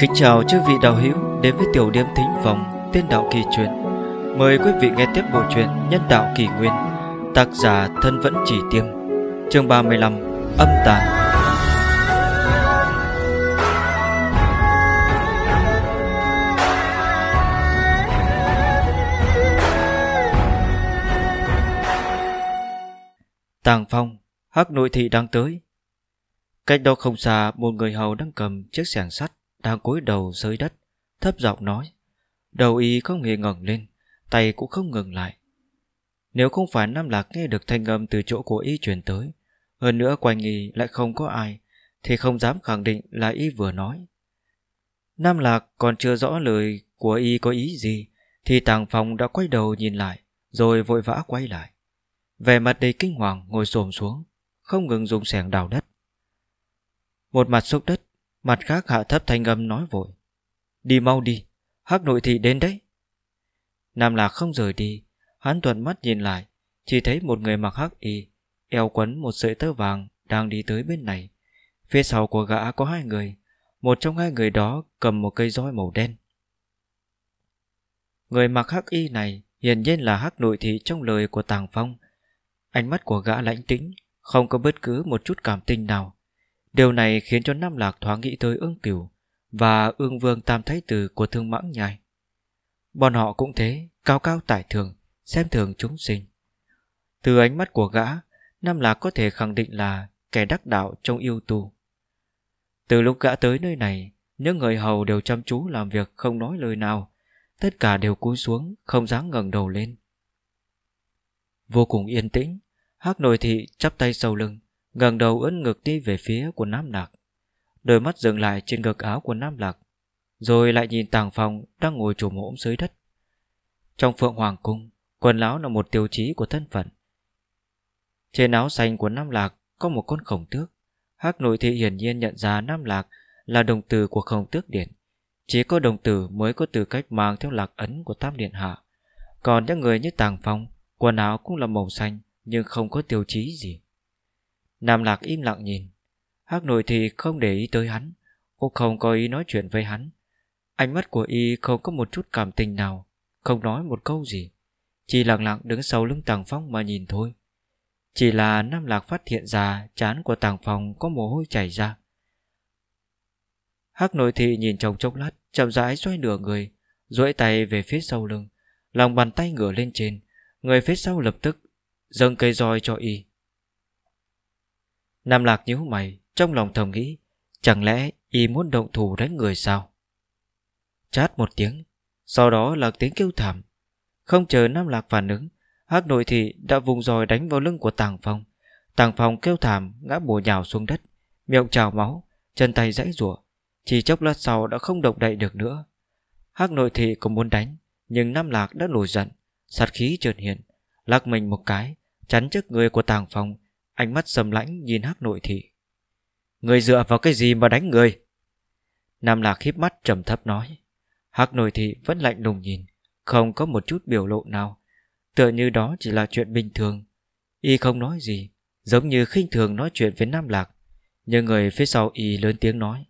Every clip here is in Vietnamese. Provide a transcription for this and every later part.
Kính chào chư vị đạo hữu đến với tiểu điểm thính phòng tên đạo kỳ truyện. Mời quý vị nghe tiếp bộ truyện Nhân đạo kỳ nguyên, tác giả thân vẫn chỉ tiêm, chương 35 âm tàn. Tàng Phong, Hắc Nội thị đang tới. Cách đó không xa, một người hầu đang cầm chiếc xẻng sắt đang cúi đầu dưới đất, thấp giọng nói. Đầu y không hề ngẩng lên, tay cũng không ngừng lại. Nếu không phải Nam Lạc nghe được thanh âm từ chỗ của y truyền tới, hơn nữa quanh y lại không có ai, thì không dám khẳng định là y vừa nói. Nam Lạc còn chưa rõ lời của y có ý gì, thì Tàng phòng đã quay đầu nhìn lại, rồi vội vã quay lại. Về mặt đầy kinh hoàng ngồi xổm xuống, không ngừng dùng sẻng đào đất. Một mặt xúc đất, Mặt khác hạ thấp thanh âm nói vội. Đi mau đi, Hắc nội thị đến đấy. Nam Lạc không rời đi, Hắn thuận mắt nhìn lại, Chỉ thấy một người mặc hắc y, Eo quấn một sợi tơ vàng Đang đi tới bên này. Phía sau của gã có hai người, Một trong hai người đó cầm một cây roi màu đen. Người mặc hắc y này Hiển nhiên là hắc nội thị trong lời của Tàng Phong. Ánh mắt của gã lãnh tĩnh, Không có bất cứ một chút cảm tình nào. Điều này khiến cho Nam Lạc thoáng nghĩ tới ương cửu và ương vương tam thái tử của thương mãng nhai. Bọn họ cũng thế, cao cao tại thường, xem thường chúng sinh. Từ ánh mắt của gã, Nam Lạc có thể khẳng định là kẻ đắc đạo trong yêu tu. Từ lúc gã tới nơi này, những người hầu đều chăm chú làm việc không nói lời nào, tất cả đều cúi xuống, không dám ngẩng đầu lên. Vô cùng yên tĩnh, hắc nội thị chắp tay sau lưng, ngẩng đầu ưỡn ngực đi về phía của Nam Lạc. Đôi mắt dừng lại trên ngực áo của Nam Lạc, rồi lại nhìn Tàng Phong đang ngồi trùm hỗn dưới đất. Trong Phượng Hoàng Cung, quần áo là một tiêu chí của thân phận. Trên áo xanh của Nam Lạc có một con khổng tước. Hắc nội thị hiển nhiên nhận ra Nam Lạc là đồng tử của khổng tước điện. Chỉ có đồng tử mới có tư cách mang theo lạc ấn của Tam Điện Hạ. Còn những người như Tàng Phong, quần áo cũng là màu xanh nhưng không có tiêu chí gì. Nam Lạc im lặng nhìn. Hắc nội thì không để ý tới hắn, Cũng không có ý nói chuyện với hắn. Ánh mắt của y không có một chút cảm tình nào, Không nói một câu gì. Chỉ lặng lặng đứng sau lưng Tàng Phong mà nhìn thôi. Chỉ là Nam Lạc phát hiện ra Chán của Tàng Phong có mồ hôi chảy ra. Hắc nội thị nhìn trong chốc lát, Chậm rãi xoay nửa người, duỗi tay về phía sau lưng, Lòng bàn tay ngửa lên trên. Người phía sau lập tức dâng cây roi cho y. Nam Lạc nhíu mày, Trong lòng thầm nghĩ, Chẳng lẽ y muốn động thủ đánh người sao? Chát một tiếng, Sau đó là tiếng kêu thảm. Không chờ Nam Lạc phản ứng, hắc nội thị đã vùng roi đánh vào lưng của Tàng Phong. Tàng Phong kêu thảm, Ngã bùa nhào xuống đất, Miệng trào máu, Chân tay rãy rủa. Chỉ chốc lát sau đã không động đậy được nữa. Hắc nội thị cũng muốn đánh, Nhưng Nam Lạc đã nổi giận, Sát khí trượt hiện, Lắc mình một cái, Chắn trước người của Tàng Phong Ánh mắt sầm lãnh nhìn hắc nội thị. Người dựa vào cái gì mà đánh người? Nam Lạc híp mắt trầm thấp nói. Hắc nội thị vẫn lạnh lùng nhìn, Không có một chút biểu lộ nào. Tựa như đó chỉ là chuyện bình thường. Y không nói gì, Giống như khinh thường nói chuyện với Nam Lạc. Nhưng người phía sau Y lớn tiếng nói.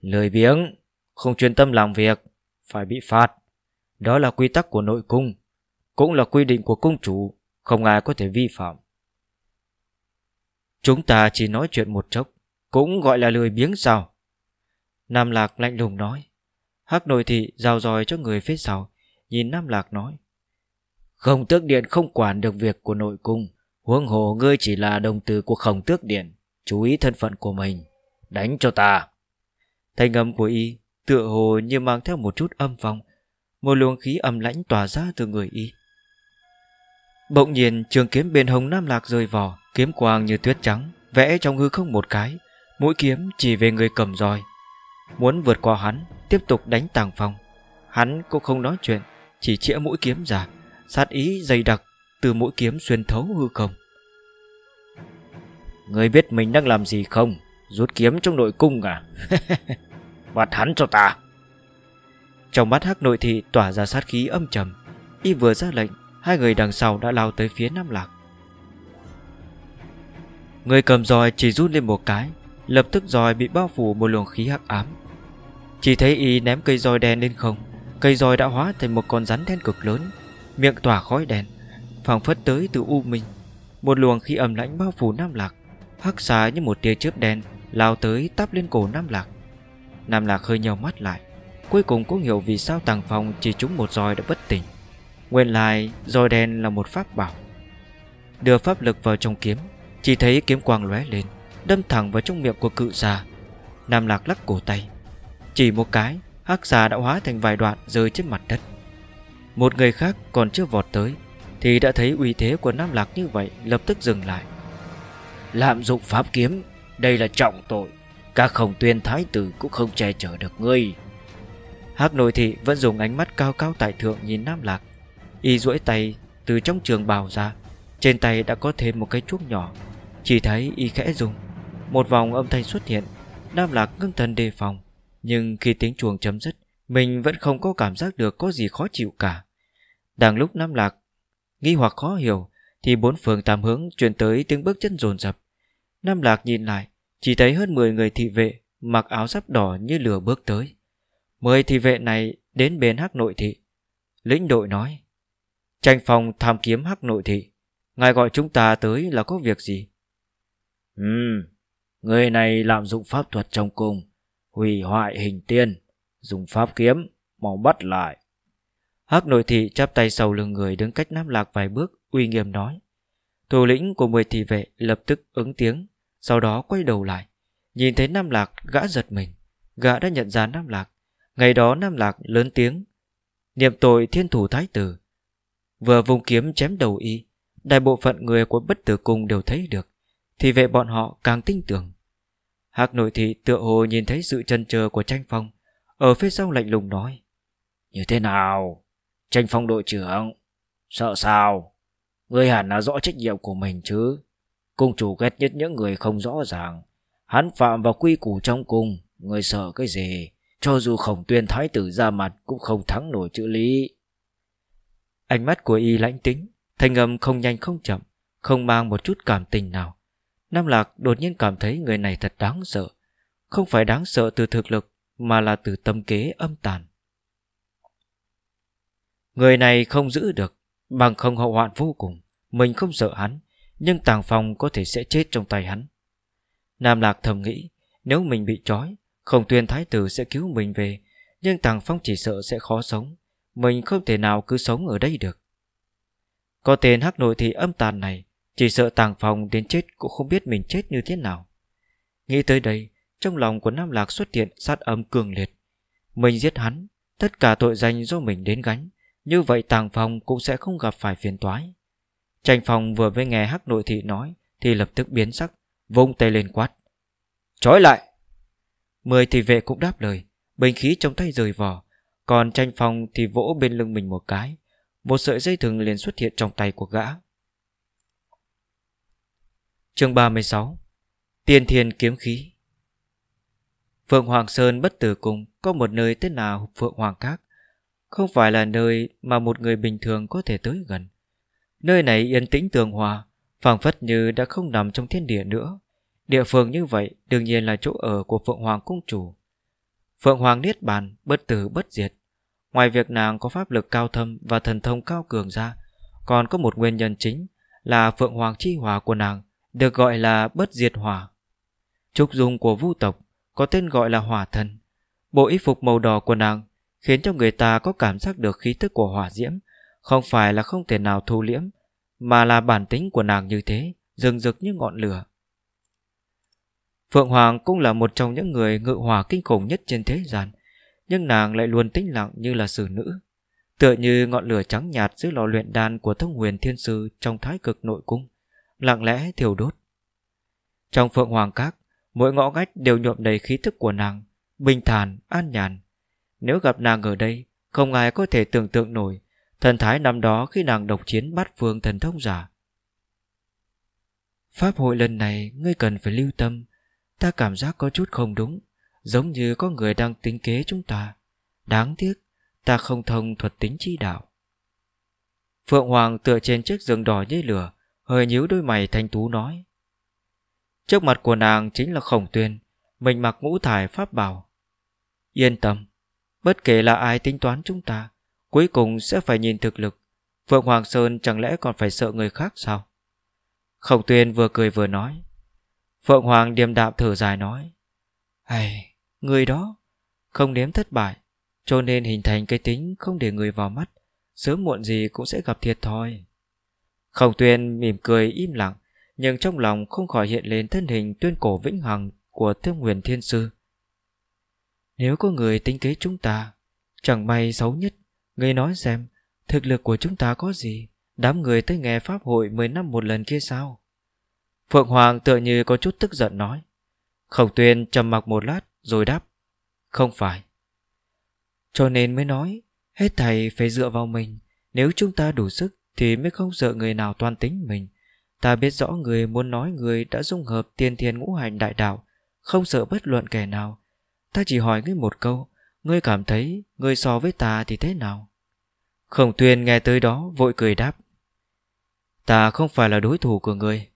Lời biếng, Không chuyên tâm làm việc, Phải bị phạt. Đó là quy tắc của nội cung, Cũng là quy định của cung chủ, Không ai có thể vi phạm. Chúng ta chỉ nói chuyện một chốc, Cũng gọi là lười biếng sao? Nam Lạc lạnh lùng nói. Hắc nội thị rào ròi cho người phía sau, Nhìn Nam Lạc nói. Khổng tước điện không quản được việc của nội cung. Huống hồ ngươi chỉ là đồng từ của khổng tước điện, Chú ý thân phận của mình. Đánh cho ta. Thanh âm của y tựa hồ như mang theo một chút âm phong Một luồng khí âm lãnh tỏa ra từ người y. Bỗng nhiên, trường kiếm bên hồng Nam Lạc rơi vỏ Kiếm quang như tuyết trắng, Vẽ trong hư không một cái. Mũi kiếm chỉ về người cầm roi. Muốn vượt qua hắn, Tiếp tục đánh tàng phong. Hắn cũng không nói chuyện, Chỉ chĩa mũi kiếm ra, Sát ý dày đặc Từ mũi kiếm xuyên thấu hư không. Người biết mình đang làm gì không? Rút kiếm trong nội cung à? Bắt hắn cho ta. Trong mắt hắc nội thị tỏa ra sát khí âm trầm, Y vừa ra lệnh Hai người đằng sau đã lao tới phía Nam Lạc. Người cầm roi chỉ rút lên một cái, Lập tức roi bị bao phủ một luồng khí hắc ám. Chỉ thấy y ném cây roi đen lên không, Cây roi đã hóa thành một con rắn đen cực lớn, Miệng tỏa khói đen, phảng phất tới từ u minh. Một luồng khí ẩm lãnh bao phủ Nam Lạc, Hắc xà như một tia chớp đen Lao tới tắp lên cổ Nam Lạc. Nam Lạc hơi nhau mắt lại, Cuối cùng cũng hiểu vì sao Tàng Phong chỉ trúng một roi đã bất tỉnh. Nguyên lai roi đen là một pháp bảo. Đưa pháp lực vào trong kiếm, Chỉ thấy kiếm quang lóe lên, Đâm thẳng vào trong miệng của cự già Nam Lạc lắc cổ tay. Chỉ một cái, Hắc xà đã hóa thành vài đoạn rơi trên mặt đất. Một người khác còn chưa vọt tới, Thì đã thấy uy thế của Nam Lạc như vậy, Lập tức dừng lại. Lạm dụng pháp kiếm, Đây là trọng tội. Các khổng tuyên thái tử cũng không che chở được ngươi. Hắc nội thị vẫn dùng ánh mắt cao cao tại thượng nhìn Nam Lạc. Y duỗi tay từ trong trường bào ra. Trên tay đã có thêm một cái chuốc nhỏ. Chỉ thấy y khẽ dùng Một vòng âm thanh xuất hiện, Nam Lạc ngưng thần đề phòng. Nhưng khi tiếng chuồng chấm dứt, Mình vẫn không có cảm giác được có gì khó chịu cả. Đang lúc Nam Lạc Nghi hoặc khó hiểu, Thì bốn phường tam hướng truyền tới tiếng bước chân rồn rập Nam Lạc nhìn lại, Chỉ thấy hơn 10 người thị vệ Mặc áo giáp đỏ như lửa bước tới. Mười thị vệ này đến bên hắc nội thị. Lĩnh đội nói Tranh phòng tham kiếm hắc nội thị. Ngài gọi chúng ta tới là có việc gì? Ừ Người này lạm dụng pháp thuật trong cung Hủy hoại hình tiên Dùng pháp kiếm Mau bắt lại. Hắc nội thị chắp tay sau lưng người đứng cách Nam Lạc vài bước Uy nghiêm nói. Thủ lĩnh của mười thị vệ lập tức ứng tiếng Sau đó quay đầu lại. Nhìn thấy Nam Lạc gã giật mình. Gã đã nhận ra Nam Lạc. Ngày đó Nam Lạc lớn tiếng. Niệm tội thiên thủ thái tử Vừa vùng kiếm chém đầu y. Đại bộ phận người của bất tử cung đều thấy được, Thì vệ bọn họ càng tin tưởng. Hạc nội thị tựa hồ nhìn thấy sự chân chờ của tranh phong, Ở phía sau lạnh lùng nói, Như thế nào? Tranh phong đội trưởng, Sợ sao? Ngươi hẳn là rõ trách nhiệm của mình chứ. Cung chủ ghét nhất những người không rõ ràng. Hắn phạm vào quy củ trong cung Người sợ cái gì? Cho dù khổng tuyên thái tử ra mặt Cũng không thắng nổi chữ lý. Ánh mắt của y lãnh tính Thanh âm không nhanh không chậm, Không mang một chút cảm tình nào. Nam Lạc đột nhiên cảm thấy người này thật đáng sợ. Không phải đáng sợ từ thực lực, Mà là từ tâm kế âm tàn. Người này không giữ được, Bằng không hậu hoạn vô cùng. Mình không sợ hắn, Nhưng Tàng Phong có thể sẽ chết trong tay hắn. Nam Lạc thầm nghĩ, Nếu mình bị trói Khổng tuyên thái tử sẽ cứu mình về, Nhưng Tàng Phong chỉ sợ sẽ khó sống. Mình không thể nào cứ sống ở đây được. Có tên hắc nội thị âm tàn này, Chỉ sợ Tàng Phong đến chết Cũng không biết mình chết như thế nào. Nghĩ tới đây, Trong lòng của Nam Lạc xuất hiện sát âm cường liệt. Mình giết hắn, Tất cả tội danh do mình đến gánh, Như vậy Tàng Phong cũng sẽ không gặp phải phiền toái. Tranh Phong vừa với nghe hắc nội thị nói, Thì lập tức biến sắc, Vung tay lên quát. Trói lại! Mười thị vệ cũng đáp lời Bình khí trong tay rời vỏ còn tranh phong thì vỗ bên lưng mình một cái. Một sợi dây thừng liền xuất hiện trong tay của gã. Chương 36 Tiên thiên kiếm khí. Phượng Hoàng Sơn bất tử cùng, Có một nơi tên là Phượng Hoàng Các. Không phải là nơi mà một người bình thường có thể tới gần. Nơi này yên tĩnh tường hòa, phảng phất như đã không nằm trong thiên địa nữa. Địa phương như vậy đương nhiên là chỗ ở của Phượng Hoàng Cung Chủ. Phượng Hoàng Niết Bàn bất tử bất diệt. Ngoài việc nàng có pháp lực cao thâm và thần thông cao cường ra, còn có một nguyên nhân chính là Phượng Hoàng Chi Hòa của nàng được gọi là bất diệt hỏa. Trúc dung của vu tộc có tên gọi là hỏa thần. Bộ y phục màu đỏ của nàng khiến cho người ta có cảm giác được khí tức của hỏa diễm, không phải là không thể nào thu liễm, mà là bản tính của nàng như thế, rừng rực như ngọn lửa. Phượng Hoàng cũng là một trong những người ngự hòa kinh khủng nhất trên thế gian, nhưng nàng lại luôn tĩnh lặng như là xử nữ, tựa như ngọn lửa trắng nhạt dưới lò luyện đan của thông huyền thiên sư trong thái cực nội cung, lặng lẽ thiêu đốt. Trong Phượng Hoàng Các, mỗi ngõ ngách đều nhuộm đầy khí thức của nàng, bình thản, an nhàn. Nếu gặp nàng ở đây, không ai có thể tưởng tượng nổi thần thái năm đó khi nàng độc chiến bắt phương thần thông giả. Pháp hội lần này ngươi cần phải lưu tâm Ta cảm giác có chút không đúng Giống như có người đang tính kế chúng ta Đáng tiếc Ta không thông thuật tính chi đạo Phượng Hoàng tựa trên chiếc giường đỏ như lửa Hơi nhíu đôi mày thanh tú nói Trước mặt của nàng chính là khổng tuyên Mình mặc ngũ thải pháp bảo Yên tâm, bất kể là ai tính toán chúng ta, cuối cùng sẽ phải nhìn thực lực. Phượng Hoàng Sơn chẳng lẽ còn phải sợ người khác sao? Khổng tuyên vừa cười vừa nói. Phượng Hoàng điềm đạm thở dài nói. Ai, người đó, không nếm thất bại, cho nên hình thành cái tính không để người vào mắt, sớm muộn gì cũng sẽ gặp thiệt thòi. Khổng tuyên mỉm cười im lặng, nhưng trong lòng không khỏi hiện lên thân hình tuyên cổ vĩnh hằng của Thương Huyền Thiên Sư. Nếu có người tính kế chúng ta, chẳng may xấu nhất, người nói xem, thực lực của chúng ta có gì, đám người tới nghe Pháp hội 10 năm một lần kia sao? Phượng Hoàng tựa như có chút tức giận nói. Khổng tuyên trầm mặc một lát rồi đáp. Không phải. Cho nên mới nói, hết thầy phải dựa vào mình, nếu chúng ta đủ sức thì mới không sợ người nào toan tính mình. Ta biết rõ người muốn nói người đã dung hợp tiên thiên ngũ hành đại đạo, không sợ bất luận kẻ nào. Ta chỉ hỏi ngươi một câu, ngươi cảm thấy ngươi so với ta thì thế nào? Khổng tuyên nghe tới đó vội cười đáp. Ta không phải là đối thủ của ngươi.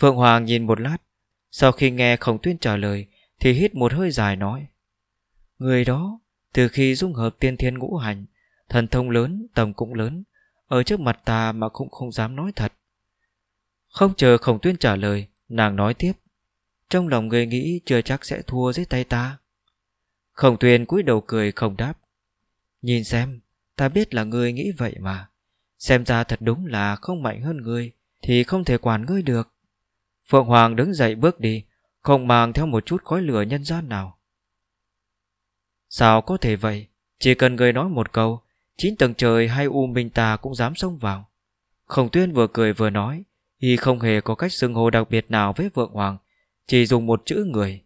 Phượng Hoàng nhìn một lát, sau khi nghe Khổng tuyên trả lời thì hít một hơi dài nói. Người đó, từ khi dung hợp tiên thiên ngũ hành, thần thông lớn, tầm cũng lớn, ở trước mặt ta mà cũng không dám nói thật. Không chờ Khổng tuyên trả lời, nàng nói tiếp. Trong lòng người nghĩ chưa chắc sẽ thua dưới tay ta. Khổng tuyên cúi đầu cười không đáp. Nhìn xem, ta biết là ngươi nghĩ vậy mà. Xem ra thật đúng là không mạnh hơn ngươi, thì không thể quản ngươi được. Phượng Hoàng đứng dậy bước đi, không mang theo một chút khói lửa nhân gian nào. Sao có thể vậy? Chỉ cần người nói một câu, chín tầng trời hay u minh Tà cũng dám xông vào. Khổng tuyên vừa cười vừa nói, y không hề có cách xưng hô đặc biệt nào với vượng hoàng, chỉ dùng một chữ người.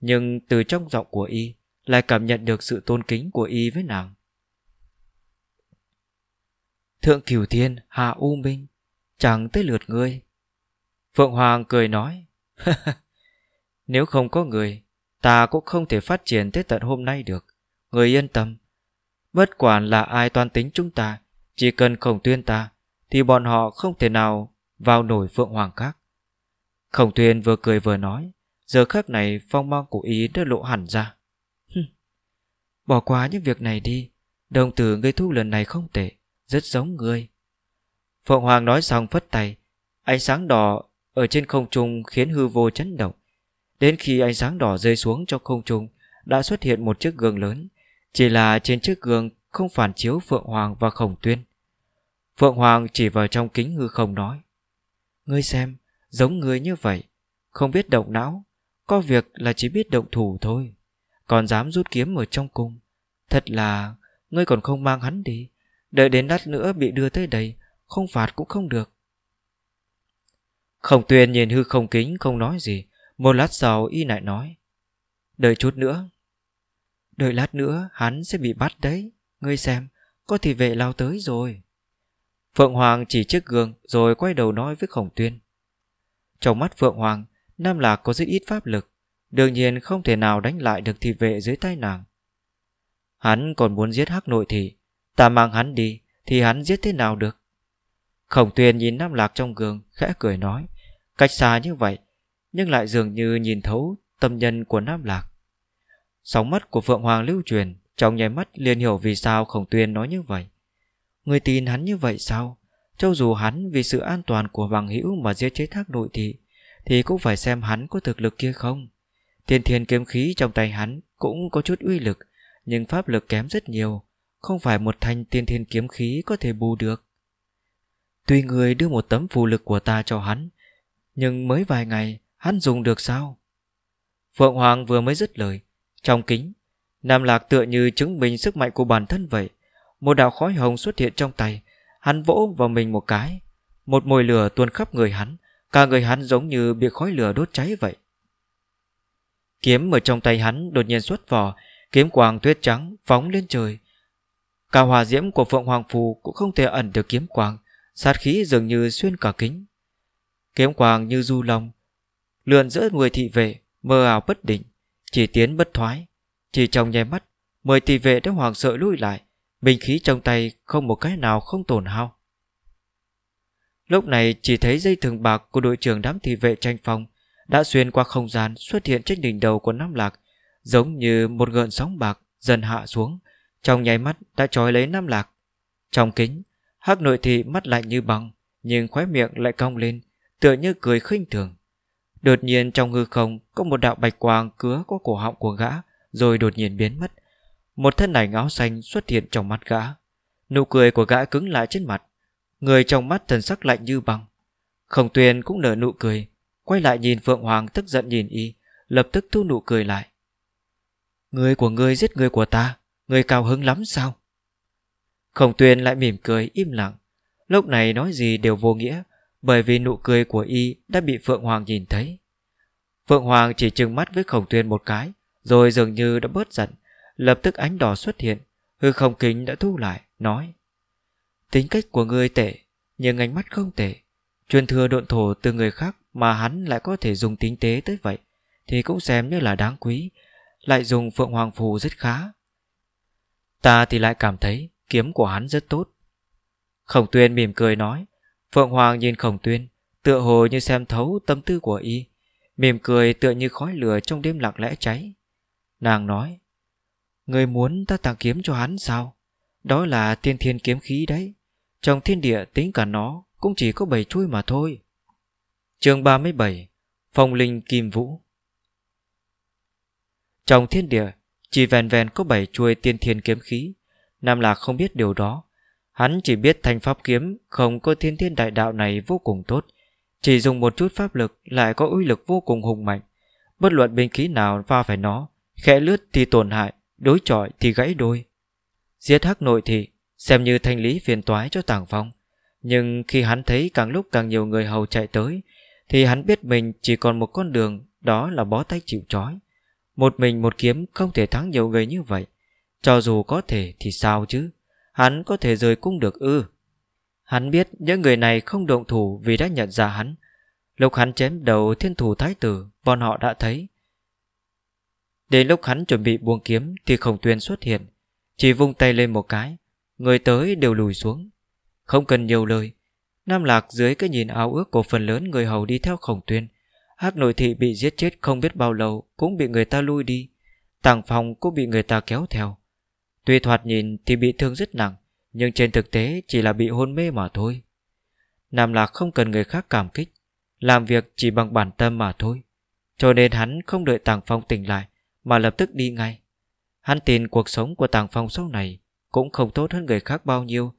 Nhưng từ trong giọng của y lại cảm nhận được sự tôn kính của y với nàng. Thượng cửu thiên hạ u minh, chẳng tới lượt ngươi. Phượng Hoàng cười nói, nếu không có người, ta cũng không thể phát triển tới tận hôm nay được. Người yên tâm, bất quản là ai toan tính chúng ta, chỉ cần khổng tuyên ta, thì bọn họ không thể nào vào nổi Phượng Hoàng khác. Khổng tuyên vừa cười vừa nói, giờ khắc này phong mang của ý đã lộ hẳn ra. Bỏ qua những việc này đi, đồng tử ngươi thu lần này không tệ, rất giống ngươi. Phượng Hoàng nói xong phất tay, ánh sáng đỏ ở trên không trung khiến hư vô chấn động. Đến khi ánh sáng đỏ rơi xuống trong không trung, đã xuất hiện một chiếc gương lớn. Chỉ là trên chiếc gương không phản chiếu Phượng Hoàng và Khổng Tuyên. Phượng Hoàng chỉ vào trong kính hư không nói. Ngươi xem, giống ngươi như vậy, không biết động não, có việc là chỉ biết động thủ thôi. Còn dám rút kiếm ở trong cung. Thật là, ngươi còn không mang hắn đi. Đợi đến lát nữa bị đưa tới đây, không phạt cũng không được. Khổng tuyên nhìn hư không kính, không nói gì. Một lát sau, y lại nói, Đợi chút nữa. Đợi lát nữa, hắn sẽ bị bắt đấy. Ngươi xem, Có thị vệ lao tới rồi. Phượng Hoàng chỉ chiếc gương, Rồi quay đầu nói với khổng tuyên Trong mắt Phượng Hoàng, Nam Lạc có rất ít pháp lực. Đương nhiên, không thể nào đánh lại được thị vệ dưới tay nàng. Hắn còn muốn giết hắc nội thị Ta mang hắn đi, Thì hắn giết thế nào được? Khổng tuyên nhìn Nam Lạc trong gương, Khẽ cười nói, Cách xa như vậy, Nhưng lại dường như nhìn thấu tâm nhân của Nam Lạc. Sóng mắt của Phượng Hoàng lưu truyền, Trong nháy mắt liền hiểu vì sao Khổng tuyên nói như vậy. Người tin hắn như vậy sao? Cho dù hắn vì sự an toàn của bằng hữu Mà giết chế thác nội thị, Thì cũng phải xem hắn có thực lực kia không. Thiên thiên kiếm khí trong tay hắn Cũng có chút uy lực, Nhưng pháp lực kém rất nhiều, Không phải một thanh tiên thiên kiếm khí có thể bù được. Tuy người đưa một tấm phù lực của ta cho hắn, Nhưng mới vài ngày, Hắn dùng được sao? Phượng Hoàng vừa mới dứt lời, Trong kính, Nam Lạc tựa như chứng minh sức mạnh của bản thân vậy. Một đạo khói hồng xuất hiện trong tay, Hắn vỗ vào mình một cái. Một mồi lửa tuôn khắp người hắn, Cả người hắn giống như bị khói lửa đốt cháy vậy. Kiếm ở trong tay hắn đột nhiên xuất vỏ, Kiếm quang tuyết trắng phóng lên trời. Cả hòa diễm của Phượng Hoàng Phù Cũng không thể ẩn được kiếm quang sát khí dường như xuyên cả kính. Kiếm quang như du lòng lượn giữa người thị vệ, mơ ảo bất định, chỉ tiến bất thoái. Chỉ trong nháy mắt, mười thị vệ đã hoảng sợ lui lại, bình khí trong tay không một cái nào không tổn hao. Lúc này chỉ thấy dây thường bạc của đội trưởng đám thị vệ tranh phong đã xuyên qua không gian xuất hiện trên đỉnh đầu của Nam Lạc, giống như một gợn sóng bạc dần hạ xuống, trong nháy mắt đã trói lấy Nam Lạc. Trong kính, hắc nội thị mắt lạnh như băng, nhưng khóe miệng lại cong lên, tựa như cười khinh thường. Đột nhiên trong hư không có một đạo bạch quang cứa qua cổ họng của gã, rồi đột nhiên biến mất. Một thân ảnh áo xanh xuất hiện trong mắt gã. Nụ cười của gã cứng lại trên mặt, người trong mắt thần sắc lạnh như băng. Khổng tuyền cũng nở nụ cười, quay lại nhìn Phượng Hoàng tức giận nhìn y, lập tức thu nụ cười lại. Người của ngươi giết người của ta, người cao hứng lắm sao? Khổng tuyền lại mỉm cười im lặng, lúc này nói gì đều vô nghĩa, bởi vì nụ cười của y đã bị Phượng Hoàng nhìn thấy. Phượng Hoàng chỉ trừng mắt với khổng tuyên một cái, rồi dường như đã bớt giận, lập tức ánh đỏ xuất hiện, hư không kính đã thu lại, nói Tính cách của ngươi tệ, nhưng ánh mắt không tệ. Truyền thừa độn thổ từ người khác mà hắn lại có thể dùng tính tế tới vậy, thì cũng xem như là đáng quý, lại dùng Phượng Hoàng Phù rất khá. Ta thì lại cảm thấy kiếm của hắn rất tốt. Khổng tuyên mỉm cười nói, Phượng Hoàng nhìn Khổng Tuyên, tựa hồ như xem thấu tâm tư của y, mỉm cười tựa như khói lửa trong đêm lặng lẽ cháy. Nàng nói, Người muốn ta tặng kiếm cho hắn sao? Đó là tiên thiên kiếm khí đấy. Trong thiên địa tính cả nó cũng chỉ có bảy chuôi mà thôi. chương 37 Phong linh kim vũ Trong thiên địa chỉ vẹn vẹn có bảy chuôi tiên thiên kiếm khí. Nam Lạc không biết điều đó, Hắn chỉ biết thanh pháp kiếm không có thiên thiên đại đạo này vô cùng tốt, chỉ dùng một chút pháp lực lại có uy lực vô cùng hùng mạnh. Bất luận binh khí nào va phải nó, khẽ lướt thì tổn hại, đối chọi thì gãy đôi. Giết hắc nội thị, xem như thanh lý phiền toái cho tàng phong. Nhưng khi hắn thấy càng lúc càng nhiều người hầu chạy tới, thì hắn biết mình chỉ còn một con đường, đó là bó tay chịu trói. Một mình một kiếm không thể thắng nhiều người như vậy. Cho dù có thể thì sao chứ? Hắn có thể rời cung được ư? Hắn biết những người này không động thủ Vì đã nhận ra hắn. Lúc hắn chém đầu thiên thủ thái tử, Bọn họ đã thấy. Đến lúc hắn chuẩn bị buông kiếm Thì khổng tuyên xuất hiện, Chỉ vung tay lên một cái, Người tới đều lùi xuống. Không cần nhiều lời, Nam Lạc dưới cái nhìn áo ước của phần lớn người hầu đi theo khổng tuyên Hắc nội thị bị giết chết không biết bao lâu Cũng bị người ta lui đi, Tàng phòng cũng bị người ta kéo theo. Tuy thoạt nhìn thì bị thương rất nặng, Nhưng trên thực tế chỉ là bị hôn mê mà thôi. Nam Lạc không cần người khác cảm kích, Làm việc chỉ bằng bản tâm mà thôi. Cho nên hắn không đợi Tàng Phong tỉnh lại, Mà lập tức đi ngay. Hắn tin cuộc sống của Tàng Phong sau này Cũng không tốt hơn người khác bao nhiêu,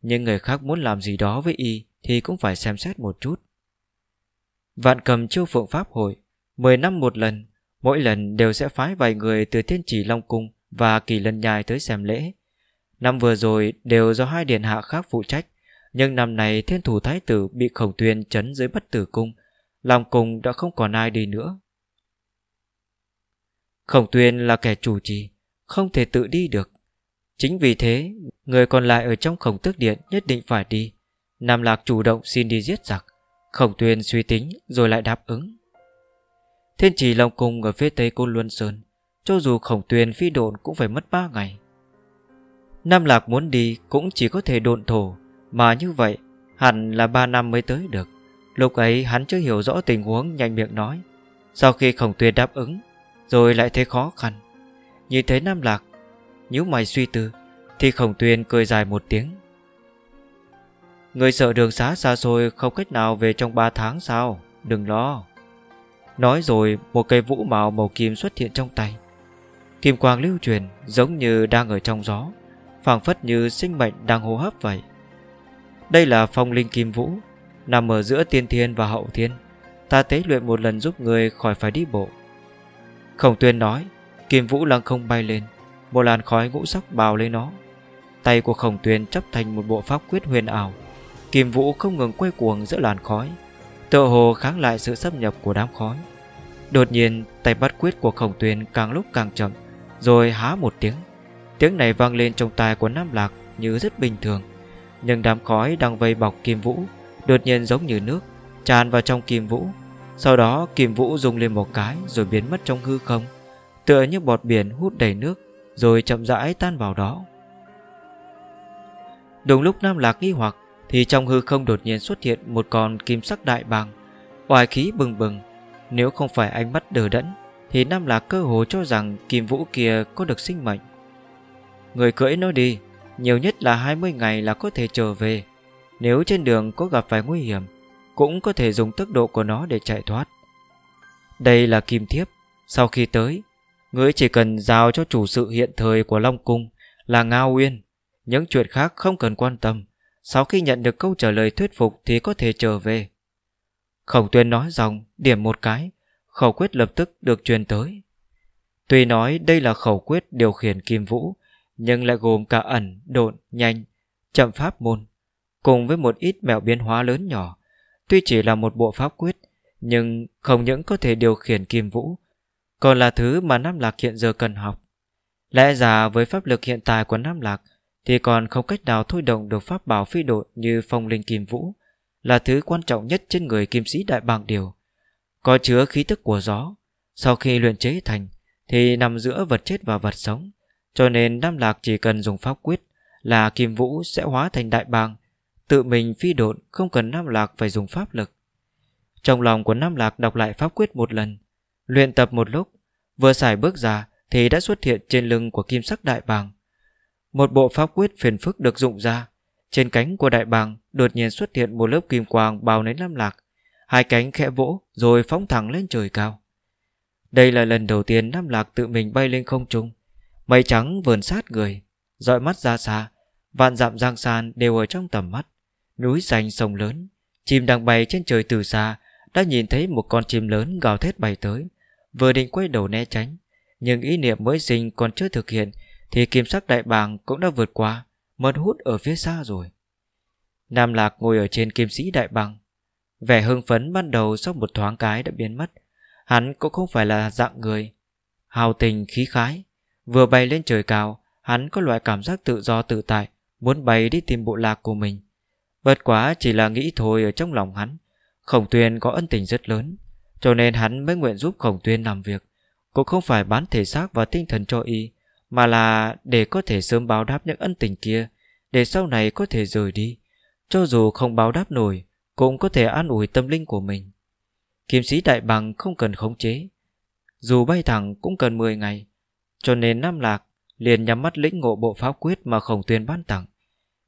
Nhưng người khác muốn làm gì đó với y Thì cũng phải xem xét một chút. Vạn cầm chiêu phượng pháp hội 10 năm một lần, Mỗi lần đều sẽ phái vài người từ thiên chỉ Long Cung và kỳ lân nhai tới xem lễ. Năm vừa rồi đều do hai điện hạ khác phụ trách, nhưng năm này thiên thủ thái tử bị khổng tuyên chấn dưới bất tử cung, làm cùng đã không còn ai đi nữa. Khổng tuyên là kẻ chủ trì, không thể tự đi được. Chính vì thế, người còn lại ở trong khổng tước điện nhất định phải đi. Nam Lạc chủ động xin đi giết giặc. Khổng tuyên suy tính rồi lại đáp ứng. Thiên trì Long Cung ở phía tây Côn Luân Sơn cho dù khổng tuyền phi độn cũng phải mất 3 ngày. Nam Lạc muốn đi cũng chỉ có thể độn thổ, Mà như vậy hẳn là 3 năm mới tới được. Lúc ấy hắn chưa hiểu rõ tình huống nhanh miệng nói. Sau khi khổng tuyền đáp ứng, Rồi lại thấy khó khăn. Nhìn thấy Nam Lạc Nếu mày suy tư, Thì khổng tuyền cười dài một tiếng. Người sợ đường xá xa xôi Không cách nào về trong 3 tháng sao? Đừng lo. Nói rồi, một cây vũ màu màu kim xuất hiện trong tay. Kim quang lưu truyền giống như đang ở trong gió, phảng phất như sinh mệnh đang hô hấp vậy. Đây là phong linh kim vũ, Nằm ở giữa tiên thiên và hậu thiên. Ta tế luyện một lần giúp người khỏi phải đi bộ. Khổng tuyên nói, Kim vũ lăng không bay lên, Một làn khói ngũ sắc bào lấy nó. Tay của khổng tuyên chấp thành một bộ pháp quyết huyền ảo. Kim vũ không ngừng quay cuồng giữa làn khói, Tựa hồ kháng lại sự xâm nhập của đám khói. Đột nhiên, tay bắt quyết của khổng tuyên càng lúc càng chậm rồi há một tiếng. Tiếng này vang lên trong tai của Nam Lạc Như rất bình thường. Nhưng đám khói đang vây bọc Kim Vũ, Đột nhiên giống như nước, Tràn vào trong Kim Vũ. Sau đó, Kim Vũ rung lên một cái Rồi biến mất trong hư không, Tựa như bọt biển hút đầy nước, Rồi chậm rãi tan vào đó. Đúng lúc Nam Lạc nghi hoặc, Thì trong hư không đột nhiên xuất hiện Một con kim sắc đại bàng. Hoài khí bừng bừng, Nếu không phải ánh mắt đờ đẫn thì Nam Lạc cơ hồ cho rằng kim vũ kia có được sinh mệnh. Người cưỡi nó đi, Nhiều nhất là 20 ngày là có thể trở về. Nếu trên đường có gặp phải nguy hiểm, Cũng có thể dùng tốc độ của nó để chạy thoát. Đây là kim thiếp. Sau khi tới, Người chỉ cần giao cho chủ sự hiện thời của Long Cung Là Ngao Uyên. Những chuyện khác không cần quan tâm. Sau khi nhận được câu trả lời thuyết phục Thì có thể trở về. Khổng tuyên nói dòng Điểm một cái Khẩu quyết lập tức được truyền tới Tuy nói đây là khẩu quyết điều khiển kim vũ nhưng lại gồm cả ẩn, độn, nhanh, chậm pháp môn, cùng với một ít mẹo biến hóa lớn nhỏ. Tuy chỉ là một bộ pháp quyết, nhưng không những có thể điều khiển kim vũ, còn là thứ mà Nam Lạc hiện giờ cần học. Lẽ ra với pháp lực hiện tại của Nam Lạc thì còn không cách nào thôi động được pháp bảo phi đội như phong linh kim vũ, là thứ quan trọng nhất trên người kim sĩ đại bàng điều. Có chứa khí tức của gió, sau khi luyện chế thành thì nằm giữa vật chết và vật sống, cho nên Nam Lạc chỉ cần dùng pháp quyết là Kim Vũ sẽ hóa thành đại bàng, tự mình phi độn không cần Nam Lạc phải dùng pháp lực. Trong lòng của Nam Lạc đọc lại pháp quyết một lần, luyện tập một lúc, vừa xài bước ra thì đã xuất hiện trên lưng của kim sắc đại bàng. Một bộ pháp quyết phiền phức được dụng ra, trên cánh của đại bàng đột nhiên xuất hiện một lớp kim quang bao lấy Nam Lạc, hai cánh khẽ vỗ rồi phóng thẳng lên trời cao. Đây là lần đầu tiên Nam Lạc tự mình bay lên không trung, Mây trắng vườn sát người dọi mắt ra xa Vạn dặm giang san đều ở trong tầm mắt. Núi xanh sông lớn Chim đang bay trên trời từ xa Đã nhìn thấy một con chim lớn gào thét bay tới Vừa định quay đầu né tránh. Nhưng ý niệm mới sinh còn chưa thực hiện Thì kim sắc đại bàng cũng đã vượt qua Mất hút ở phía xa rồi. Nam Lạc ngồi ở trên kim sĩ đại bàng Vẻ hưng phấn ban đầu sau một thoáng cái đã biến mất. Hắn cũng không phải là dạng người. Hào tình, khí khái. Vừa bay lên trời cao, Hắn có loại cảm giác tự do tự tại, Muốn bay đi tìm bộ lạc của mình. Bất quá chỉ là nghĩ thôi ở trong lòng hắn. Khổng tuyên có ân tình rất lớn, Cho nên hắn mới nguyện giúp khổng tuyên làm việc. Cũng không phải bán thể xác và tinh thần cho y, Mà là để có thể sớm báo đáp những ân tình kia, Để sau này có thể rời đi. Cho dù không báo đáp nổi cũng có thể an ủi tâm linh của mình Kiếm sĩ đại bằng không cần khống chế Dù bay thẳng cũng cần 10 ngày cho nên Nam Lạc liền nhắm mắt lĩnh ngộ bộ pháp quyết mà khổng tuyên ban tặng.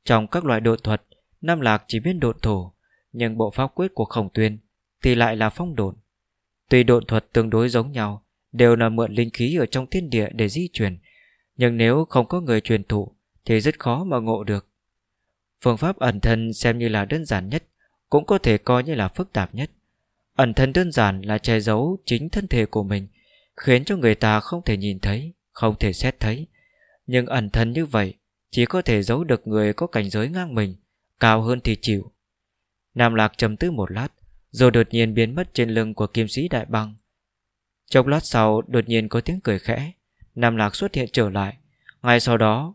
Trong các loại độ thuật, Nam Lạc chỉ biết độn thổ, nhưng bộ pháp quyết của khổng tuyên thì lại là phong độn. Tuy độn thuật tương đối giống nhau, đều là mượn linh khí ở trong thiên địa để di chuyển, nhưng nếu không có người truyền thụ thì rất khó mà ngộ được. Phương pháp ẩn thân xem như là đơn giản nhất, cũng có thể coi như là phức tạp nhất. Ẩn thân đơn giản là che giấu chính thân thể của mình, khiến cho người ta không thể nhìn thấy không thể xét thấy. Nhưng ẩn thân như vậy, chỉ có thể giấu được người có cảnh giới ngang mình, cao hơn thì chịu. Nam Lạc trầm tư một lát, rồi đột nhiên biến mất trên lưng của kim sĩ đại băng. Chốc lát sau, đột nhiên có tiếng cười khẽ, Nam Lạc xuất hiện trở lại. Ngay sau đó,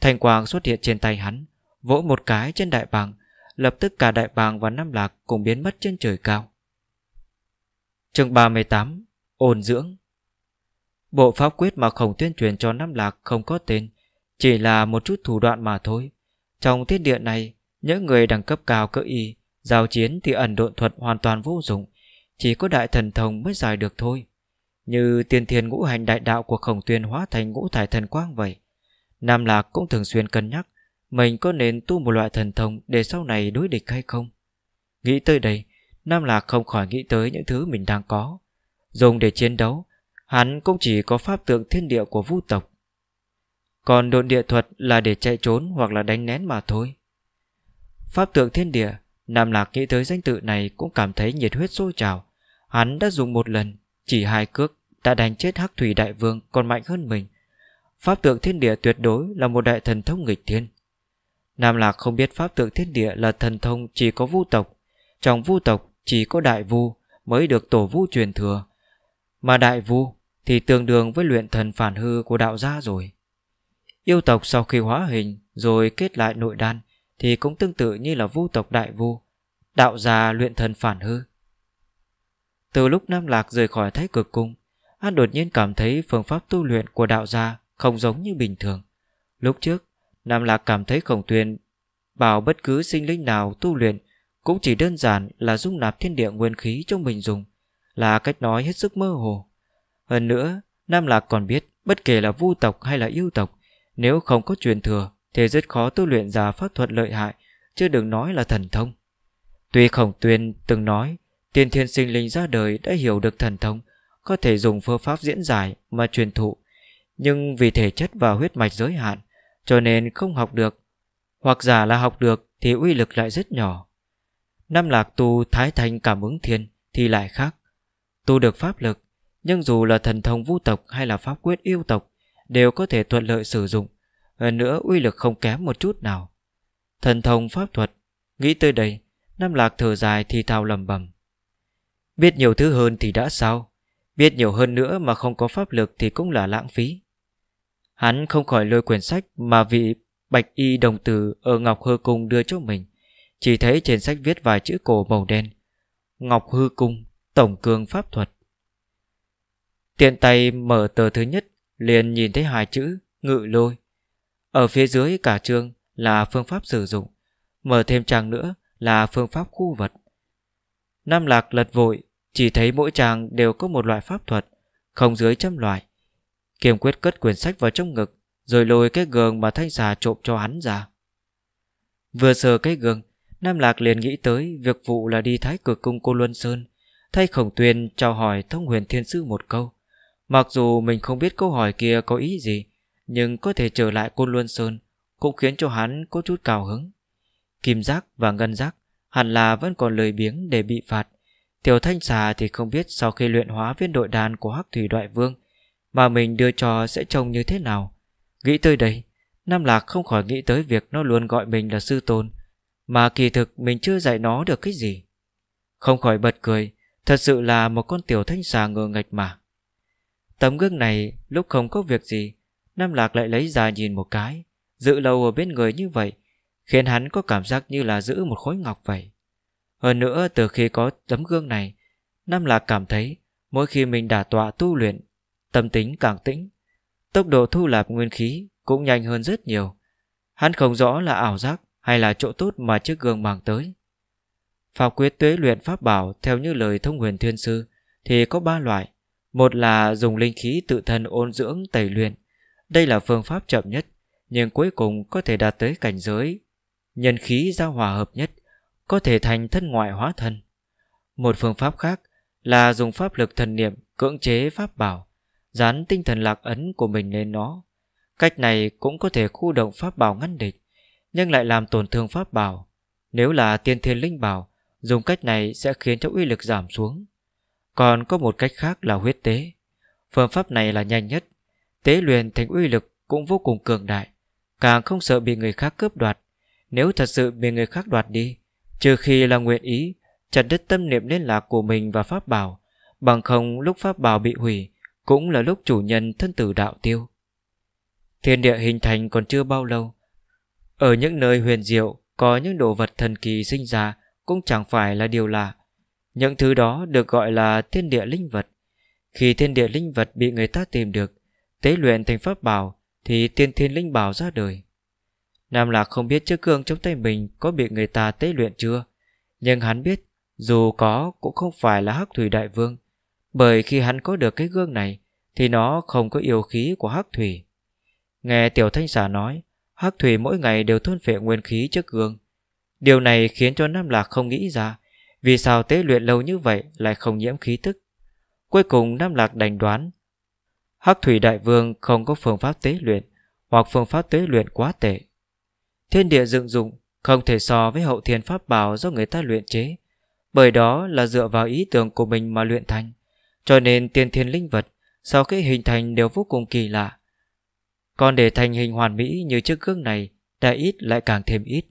thanh quang xuất hiện trên tay hắn, vỗ một cái trên đại băng lập tức cả đại bàng và Nam Lạc cùng biến mất trên trời cao. chương 38 Ôn dưỡng Bộ pháp quyết mà khổng tuyên truyền cho Nam Lạc không có tên, chỉ là một chút thủ đoạn mà thôi. Trong thiết địa này, những người đẳng cấp cao cỡ y, giao chiến thì ẩn độn thuật hoàn toàn vô dụng, chỉ có đại thần thông mới giải được thôi. Như tiên thiên ngũ hành đại đạo của khổng tuyên hóa thành ngũ thải thần quang vậy. Nam Lạc cũng thường xuyên cân nhắc mình có nên tu một loại thần thông để sau này đối địch hay không. Nghĩ tới đây, Nam Lạc không khỏi nghĩ tới những thứ mình đang có. Dùng để chiến đấu Hắn cũng chỉ có pháp tượng thiên địa của vu tộc. Còn độn địa thuật là để chạy trốn hoặc là đánh nén mà thôi. Pháp tượng thiên địa Nam Lạc nghĩ tới danh tự này cũng cảm thấy nhiệt huyết sôi trào. Hắn đã dùng một lần Chỉ hai cước đã đánh chết Hắc Thủy Đại Vương còn mạnh hơn mình. Pháp tượng thiên địa tuyệt đối là một đại thần thông nghịch thiên. Nam Lạc không biết pháp tượng thiên địa là thần thông chỉ có vu tộc Trong vu tộc chỉ có đại vu mới được tổ vu truyền thừa Mà đại vu thì tương đương với luyện thần phản hư của đạo gia rồi. Yêu tộc sau khi hóa hình rồi kết lại nội đan thì cũng tương tự như là vu tộc đại vu, đạo gia luyện thần phản hư. Từ lúc Nam Lạc rời khỏi thái cực cung, hắn đột nhiên cảm thấy phương pháp tu luyện của đạo gia không giống như bình thường. Lúc trước, Nam Lạc cảm thấy khổng tuyên bảo bất cứ sinh linh nào tu luyện cũng chỉ đơn giản là dung nạp thiên địa nguyên khí cho mình dùng, là cách nói hết sức mơ hồ. Hơn nữa, Nam Lạc còn biết bất kể là vu tộc hay là yêu tộc, nếu không có truyền thừa thì rất khó tu luyện ra pháp thuật lợi hại, chứ đừng nói là thần thông. Tuy Khổng Tuyên từng nói tiên thiên sinh linh ra đời đã hiểu được thần thông, có thể dùng phương pháp diễn giải mà truyền thụ, nhưng vì thể chất và huyết mạch giới hạn, cho nên không học được, hoặc giả là học được thì uy lực lại rất nhỏ. Năm lạc tu thái thành cảm ứng thiên thì lại khác. Tu được pháp lực, nhưng dù là thần thông vũ tộc hay là pháp quyết yêu tộc đều có thể thuận lợi sử dụng, hơn nữa uy lực không kém một chút nào. Thần thông pháp thuật, nghĩ tới đây, Nam Lạc thở dài thì thào lầm bầm. Biết nhiều thứ hơn thì đã sao? Biết nhiều hơn nữa mà không có pháp lực thì cũng là lãng phí. Hắn không khỏi lôi quyển sách mà vị bạch y đồng tử ở Ngọc Hư Cung đưa cho mình. Chỉ thấy trên sách viết vài chữ cổ màu đen. Ngọc Hư Cung, Tổng Cương Pháp Thuật. Tiện tay mở tờ thứ nhất, liền nhìn thấy hai chữ ngự lôi. Ở phía dưới cả chương là phương pháp sử dụng. Mở thêm trang nữa là phương pháp khu vật. Nam Lạc lật vội, chỉ thấy mỗi trang đều có một loại pháp thuật, không dưới trăm loại. Kiềm quyết cất quyển sách vào trong ngực, rồi lôi cái gương mà thanh xà trộm cho hắn ra. Vừa sờ cái gương, Nam Lạc liền nghĩ tới việc vụ là đi thái cực cung cô Luân Sơn, thay khổng tuyên chào hỏi thông huyền thiên sư một câu. Mặc dù mình không biết câu hỏi kia có ý gì, nhưng có thể trở lại Côn Luân Sơn cũng khiến cho hắn có chút cào hứng. Kim giác và ngân giác hẳn là vẫn còn lời biếng để bị phạt. Tiểu Thanh Xà thì không biết sau khi luyện hóa viên đội đàn của Hắc Thủy Đoại Vương mà mình đưa cho sẽ trông như thế nào. Nghĩ tới đây, Nam Lạc không khỏi nghĩ tới việc nó luôn gọi mình là sư tôn, mà kỳ thực mình chưa dạy nó được cái gì. Không khỏi bật cười, thật sự là một con tiểu thanh xà ngờ ngạch mà. Tấm gương này lúc không có việc gì, Nam Lạc lại lấy ra nhìn một cái, giữ lâu ở bên người như vậy, khiến hắn có cảm giác như là giữ một khối ngọc vậy. Hơn nữa từ khi có tấm gương này, Nam Lạc cảm thấy mỗi khi mình đả tọa tu luyện, tâm tính càng tĩnh, tốc độ thu lạp nguyên khí cũng nhanh hơn rất nhiều. Hắn không rõ là ảo giác hay là chỗ tốt mà chiếc gương mang tới. Pháp quyết tuế luyện pháp bảo theo như lời thông huyền thiên sư thì có ba loại. Một là dùng linh khí tự thân ôn dưỡng tẩy luyện. Đây là phương pháp chậm nhất, nhưng cuối cùng có thể đạt tới cảnh giới. Nhân khí giao hòa hợp nhất, có thể thành thân ngoại hóa thân. Một phương pháp khác là dùng pháp lực thần niệm cưỡng chế pháp bảo, dán tinh thần lạc ấn của mình lên nó. Cách này cũng có thể khu động pháp bảo ngăn địch, nhưng lại làm tổn thương pháp bảo. Nếu là tiên thiên linh bảo, dùng cách này sẽ khiến cho uy lực giảm xuống. Còn có một cách khác là huyết tế. Phương pháp này là nhanh nhất, tế luyện thành uy lực cũng vô cùng cường đại, càng không sợ bị người khác cướp đoạt. Nếu thật sự bị người khác đoạt đi, trừ khi là nguyện ý chặt đứt tâm niệm liên lạc của mình và pháp bảo, bằng không lúc pháp bảo bị hủy, cũng là lúc chủ nhân thân tử đạo tiêu. Thiên địa hình thành còn chưa bao lâu. Ở những nơi huyền diệu có những đồ vật thần kỳ sinh ra cũng chẳng phải là điều lạ. Những thứ đó được gọi là thiên địa linh vật. Khi thiên địa linh vật bị người ta tìm được, tế luyện thành pháp bảo, thì tiên thiên linh bảo ra đời. Nam Lạc không biết chiếc cương trong tay mình có bị người ta tế luyện chưa, nhưng hắn biết dù có cũng không phải là hắc thủy đại vương, bởi khi hắn có được cái gương này thì nó không có yêu khí của hắc thủy. Nghe tiểu thanh xà nói, hắc thủy mỗi ngày đều thôn phệ nguyên khí trước gương. Điều này khiến cho Nam Lạc không nghĩ ra vì sao tế luyện lâu như vậy lại không nhiễm khí tức. Cuối cùng Nam Lạc đành đoán Hắc Thủy Đại Vương không có phương pháp tế luyện hoặc phương pháp tế luyện quá tệ. Thiên địa dựng dụng không thể so với hậu thiên pháp bảo do người ta luyện chế, bởi đó là dựa vào ý tưởng của mình mà luyện thành. Cho nên tiên thiên linh vật sau khi hình thành đều vô cùng kỳ lạ. Còn để thành hình hoàn mỹ như chiếc gương này đã ít lại càng thêm ít.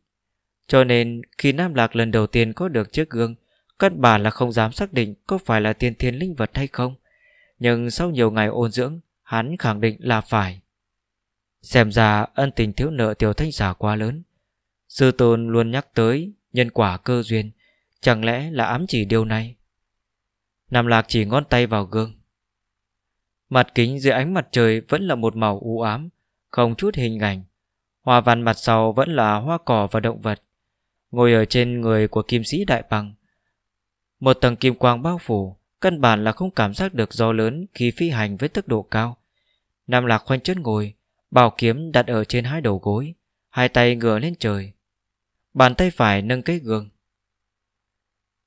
Cho nên khi Nam Lạc lần đầu tiên có được chiếc gương, căn bản là không dám xác định có phải là tiên thiên linh vật hay không. Nhưng sau nhiều ngày ôn dưỡng, hắn khẳng định là phải. Xem ra ân tình thiếu nợ tiểu thanh giả quá lớn. Sư tôn luôn nhắc tới nhân quả cơ duyên, chẳng lẽ là ám chỉ điều này? Nam Lạc chỉ ngón tay vào gương. Mặt kính dưới ánh mặt trời vẫn là một màu u ám, không chút hình ảnh. Hoa văn mặt sau vẫn là hoa cỏ và động vật. Ngồi ở trên người của kim sĩ đại bằng. Một tầng kim quang bao phủ, Căn bản là không cảm giác được gió lớn khi phi hành với tốc độ cao. Nam Lạc khoanh chân ngồi, bảo kiếm đặt ở trên hai đầu gối, hai tay ngửa lên trời. Bàn tay phải nâng cái gương.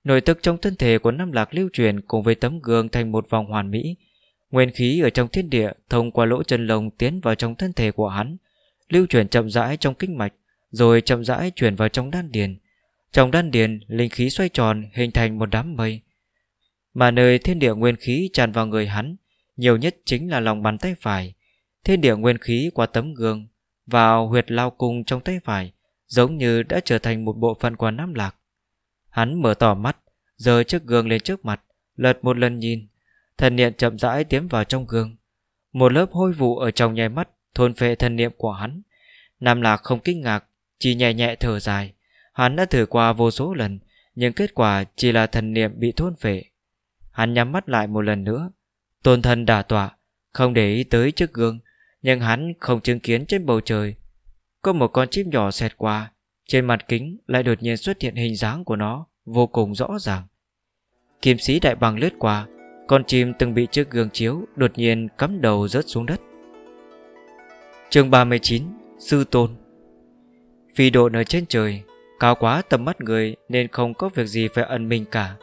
Nội tức trong thân thể của Nam Lạc lưu truyền cùng với tấm gương thành một vòng hoàn mỹ. Nguyên khí ở trong thiên địa thông qua lỗ chân lông tiến vào trong thân thể của hắn, lưu truyền chậm rãi trong kinh mạch, rồi chậm rãi chuyển vào trong đan điền. Trong đan điền, linh khí xoay tròn hình thành một đám mây. Mà nơi thiên địa nguyên khí tràn vào người hắn, nhiều nhất chính là lòng bàn tay phải. Thiên địa nguyên khí qua tấm gương vào huyệt lao cung trong tay phải, giống như đã trở thành một bộ phận của Nam Lạc. Hắn mở tỏ mắt, giờ chiếc gương lên trước mặt, lật một lần nhìn. Thần niệm chậm rãi tiến vào trong gương. Một lớp hôi vụ ở trong nhai mắt thôn phệ thần niệm của hắn. Nam Lạc không kinh ngạc, chỉ nhẹ nhẹ thở dài. Hắn đã thử qua vô số lần, nhưng kết quả chỉ là thần niệm bị thôn phệ. Hắn nhắm mắt lại một lần nữa. Tôn thần đả tọa, không để ý tới chiếc gương, nhưng hắn không chứng kiến trên bầu trời. Có một con chim nhỏ xẹt qua, trên mặt kính lại đột nhiên xuất hiện hình dáng của nó, vô cùng rõ ràng. Kim sĩ đại bằng lướt qua, con chim từng bị chiếc gương chiếu đột nhiên cắm đầu rớt xuống đất. chương 39 Sư Tôn Phi độn ở trên trời, cao quá tầm mắt người nên không có việc gì phải ẩn mình cả.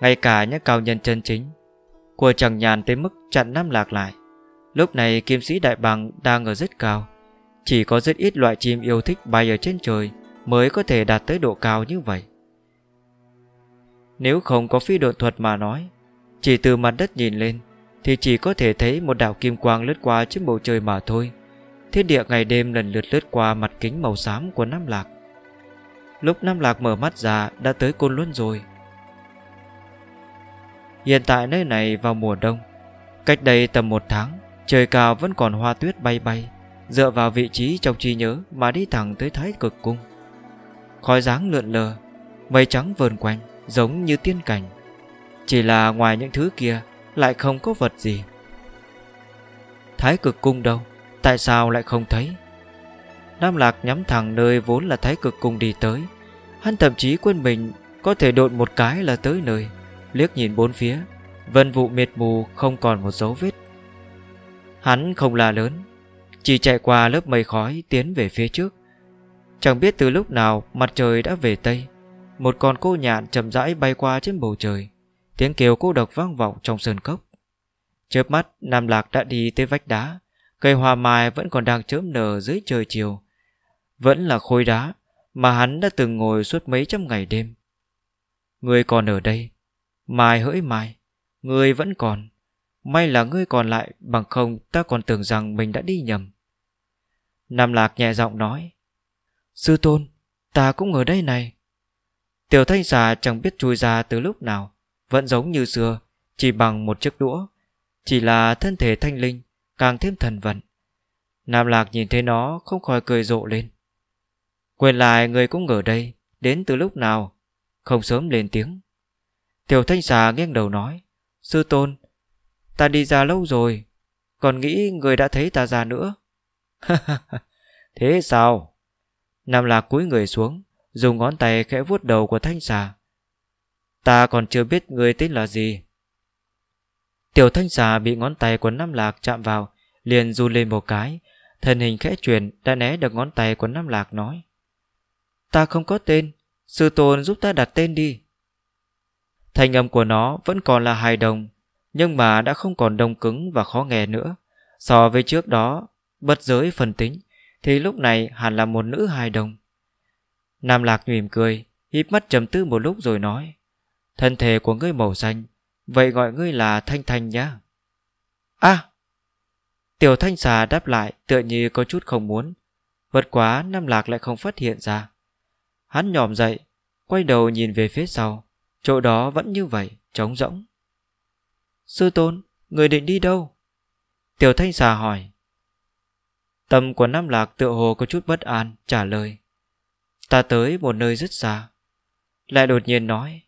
Ngay cả những cao nhân chân chính, của chẳng nhàn tới mức chặn Nam Lạc lại. Lúc này kim sĩ đại bằng đang ở rất cao, chỉ có rất ít loại chim yêu thích bay ở trên trời mới có thể đạt tới độ cao như vậy. Nếu không có phi độn thuật mà nói, chỉ từ mặt đất nhìn lên thì chỉ có thể thấy một đạo kim quang lướt qua trên bầu trời mà thôi. Thiên địa ngày đêm lần lượt lướt qua mặt kính màu xám của Nam Lạc. Lúc Nam Lạc mở mắt ra đã tới Côn Luân rồi. Hiện tại nơi này vào mùa đông, cách đây tầm một tháng, trời cao vẫn còn hoa tuyết bay bay, dựa vào vị trí trong trí nhớ mà đi thẳng tới Thái Cực Cung. Khói dáng lượn lờ, mây trắng vờn quanh, giống như tiên cảnh. Chỉ là ngoài những thứ kia, lại không có vật gì. Thái Cực Cung đâu? Tại sao lại không thấy Nam Lạc nhắm thẳng nơi vốn là thái cực cung đi tới Hắn thậm chí quên mình Có thể độn một cái là tới nơi Liếc nhìn bốn phía Vân vụ miệt mù không còn một dấu vết Hắn không là lớn Chỉ chạy qua lớp mây khói Tiến về phía trước Chẳng biết từ lúc nào mặt trời đã về Tây. Một con cô nhạn chậm rãi bay qua trên bầu trời. Tiếng kêu cô độc vang vọng trong sơn cốc. Chớp mắt, Nam Lạc đã đi tới vách đá. Cây hoa mai vẫn còn đang chớm nở dưới trời chiều. Vẫn là khối đá Mà hắn đã từng ngồi suốt mấy trăm ngày đêm. Ngươi còn ở đây. Mai hỡi mai, Ngươi vẫn còn. May là ngươi còn lại, Bằng không ta còn tưởng rằng mình đã đi nhầm. Nam Lạc nhẹ giọng nói. Sư tôn Ta cũng ở đây này Tiểu thanh xà chẳng biết chui ra từ lúc nào Vẫn giống như xưa Chỉ bằng một chiếc đũa Chỉ là thân thể thanh linh càng thêm thần vận. Nam Lạc nhìn thấy nó không khỏi cười rộ lên. Quên lại người cũng ở đây, đến từ lúc nào, không sớm lên tiếng. Tiểu thanh xà nghiêng đầu nói, Sư tôn, ta đi ra lâu rồi, còn nghĩ người đã thấy ta ra nữa. Thế sao? Nam Lạc cúi người xuống, dùng ngón tay khẽ vuốt đầu của thanh xà. Ta còn chưa biết người tên là gì. Tiểu thanh xà bị ngón tay của Nam Lạc chạm vào, liền run lên một cái, thân hình khẽ chuyển đã né được ngón tay của Nam Lạc nói. Ta không có tên, sư tôn giúp ta đặt tên đi. Thanh âm của nó vẫn còn là hài đồng, nhưng mà đã không còn đông cứng và khó nghe nữa. So với trước đó, bất giới phần tính, thì lúc này hẳn là một nữ hài đồng. Nam Lạc mỉm cười, híp mắt trầm tư một lúc rồi nói. Thân thể của ngươi màu xanh, Vậy gọi ngươi là Thanh Thanh nhá. À Tiểu Thanh xà đáp lại tựa như có chút không muốn. Bất quá Nam Lạc lại không phát hiện ra. Hắn nhòm dậy Quay đầu nhìn về phía sau Chỗ đó vẫn như vậy Trống rỗng. Sư tôn Người định đi đâu? Tiểu Thanh xà hỏi. Tâm của Nam Lạc tựa hồ có chút bất an Trả lời. Ta tới một nơi rất xa. Lại đột nhiên nói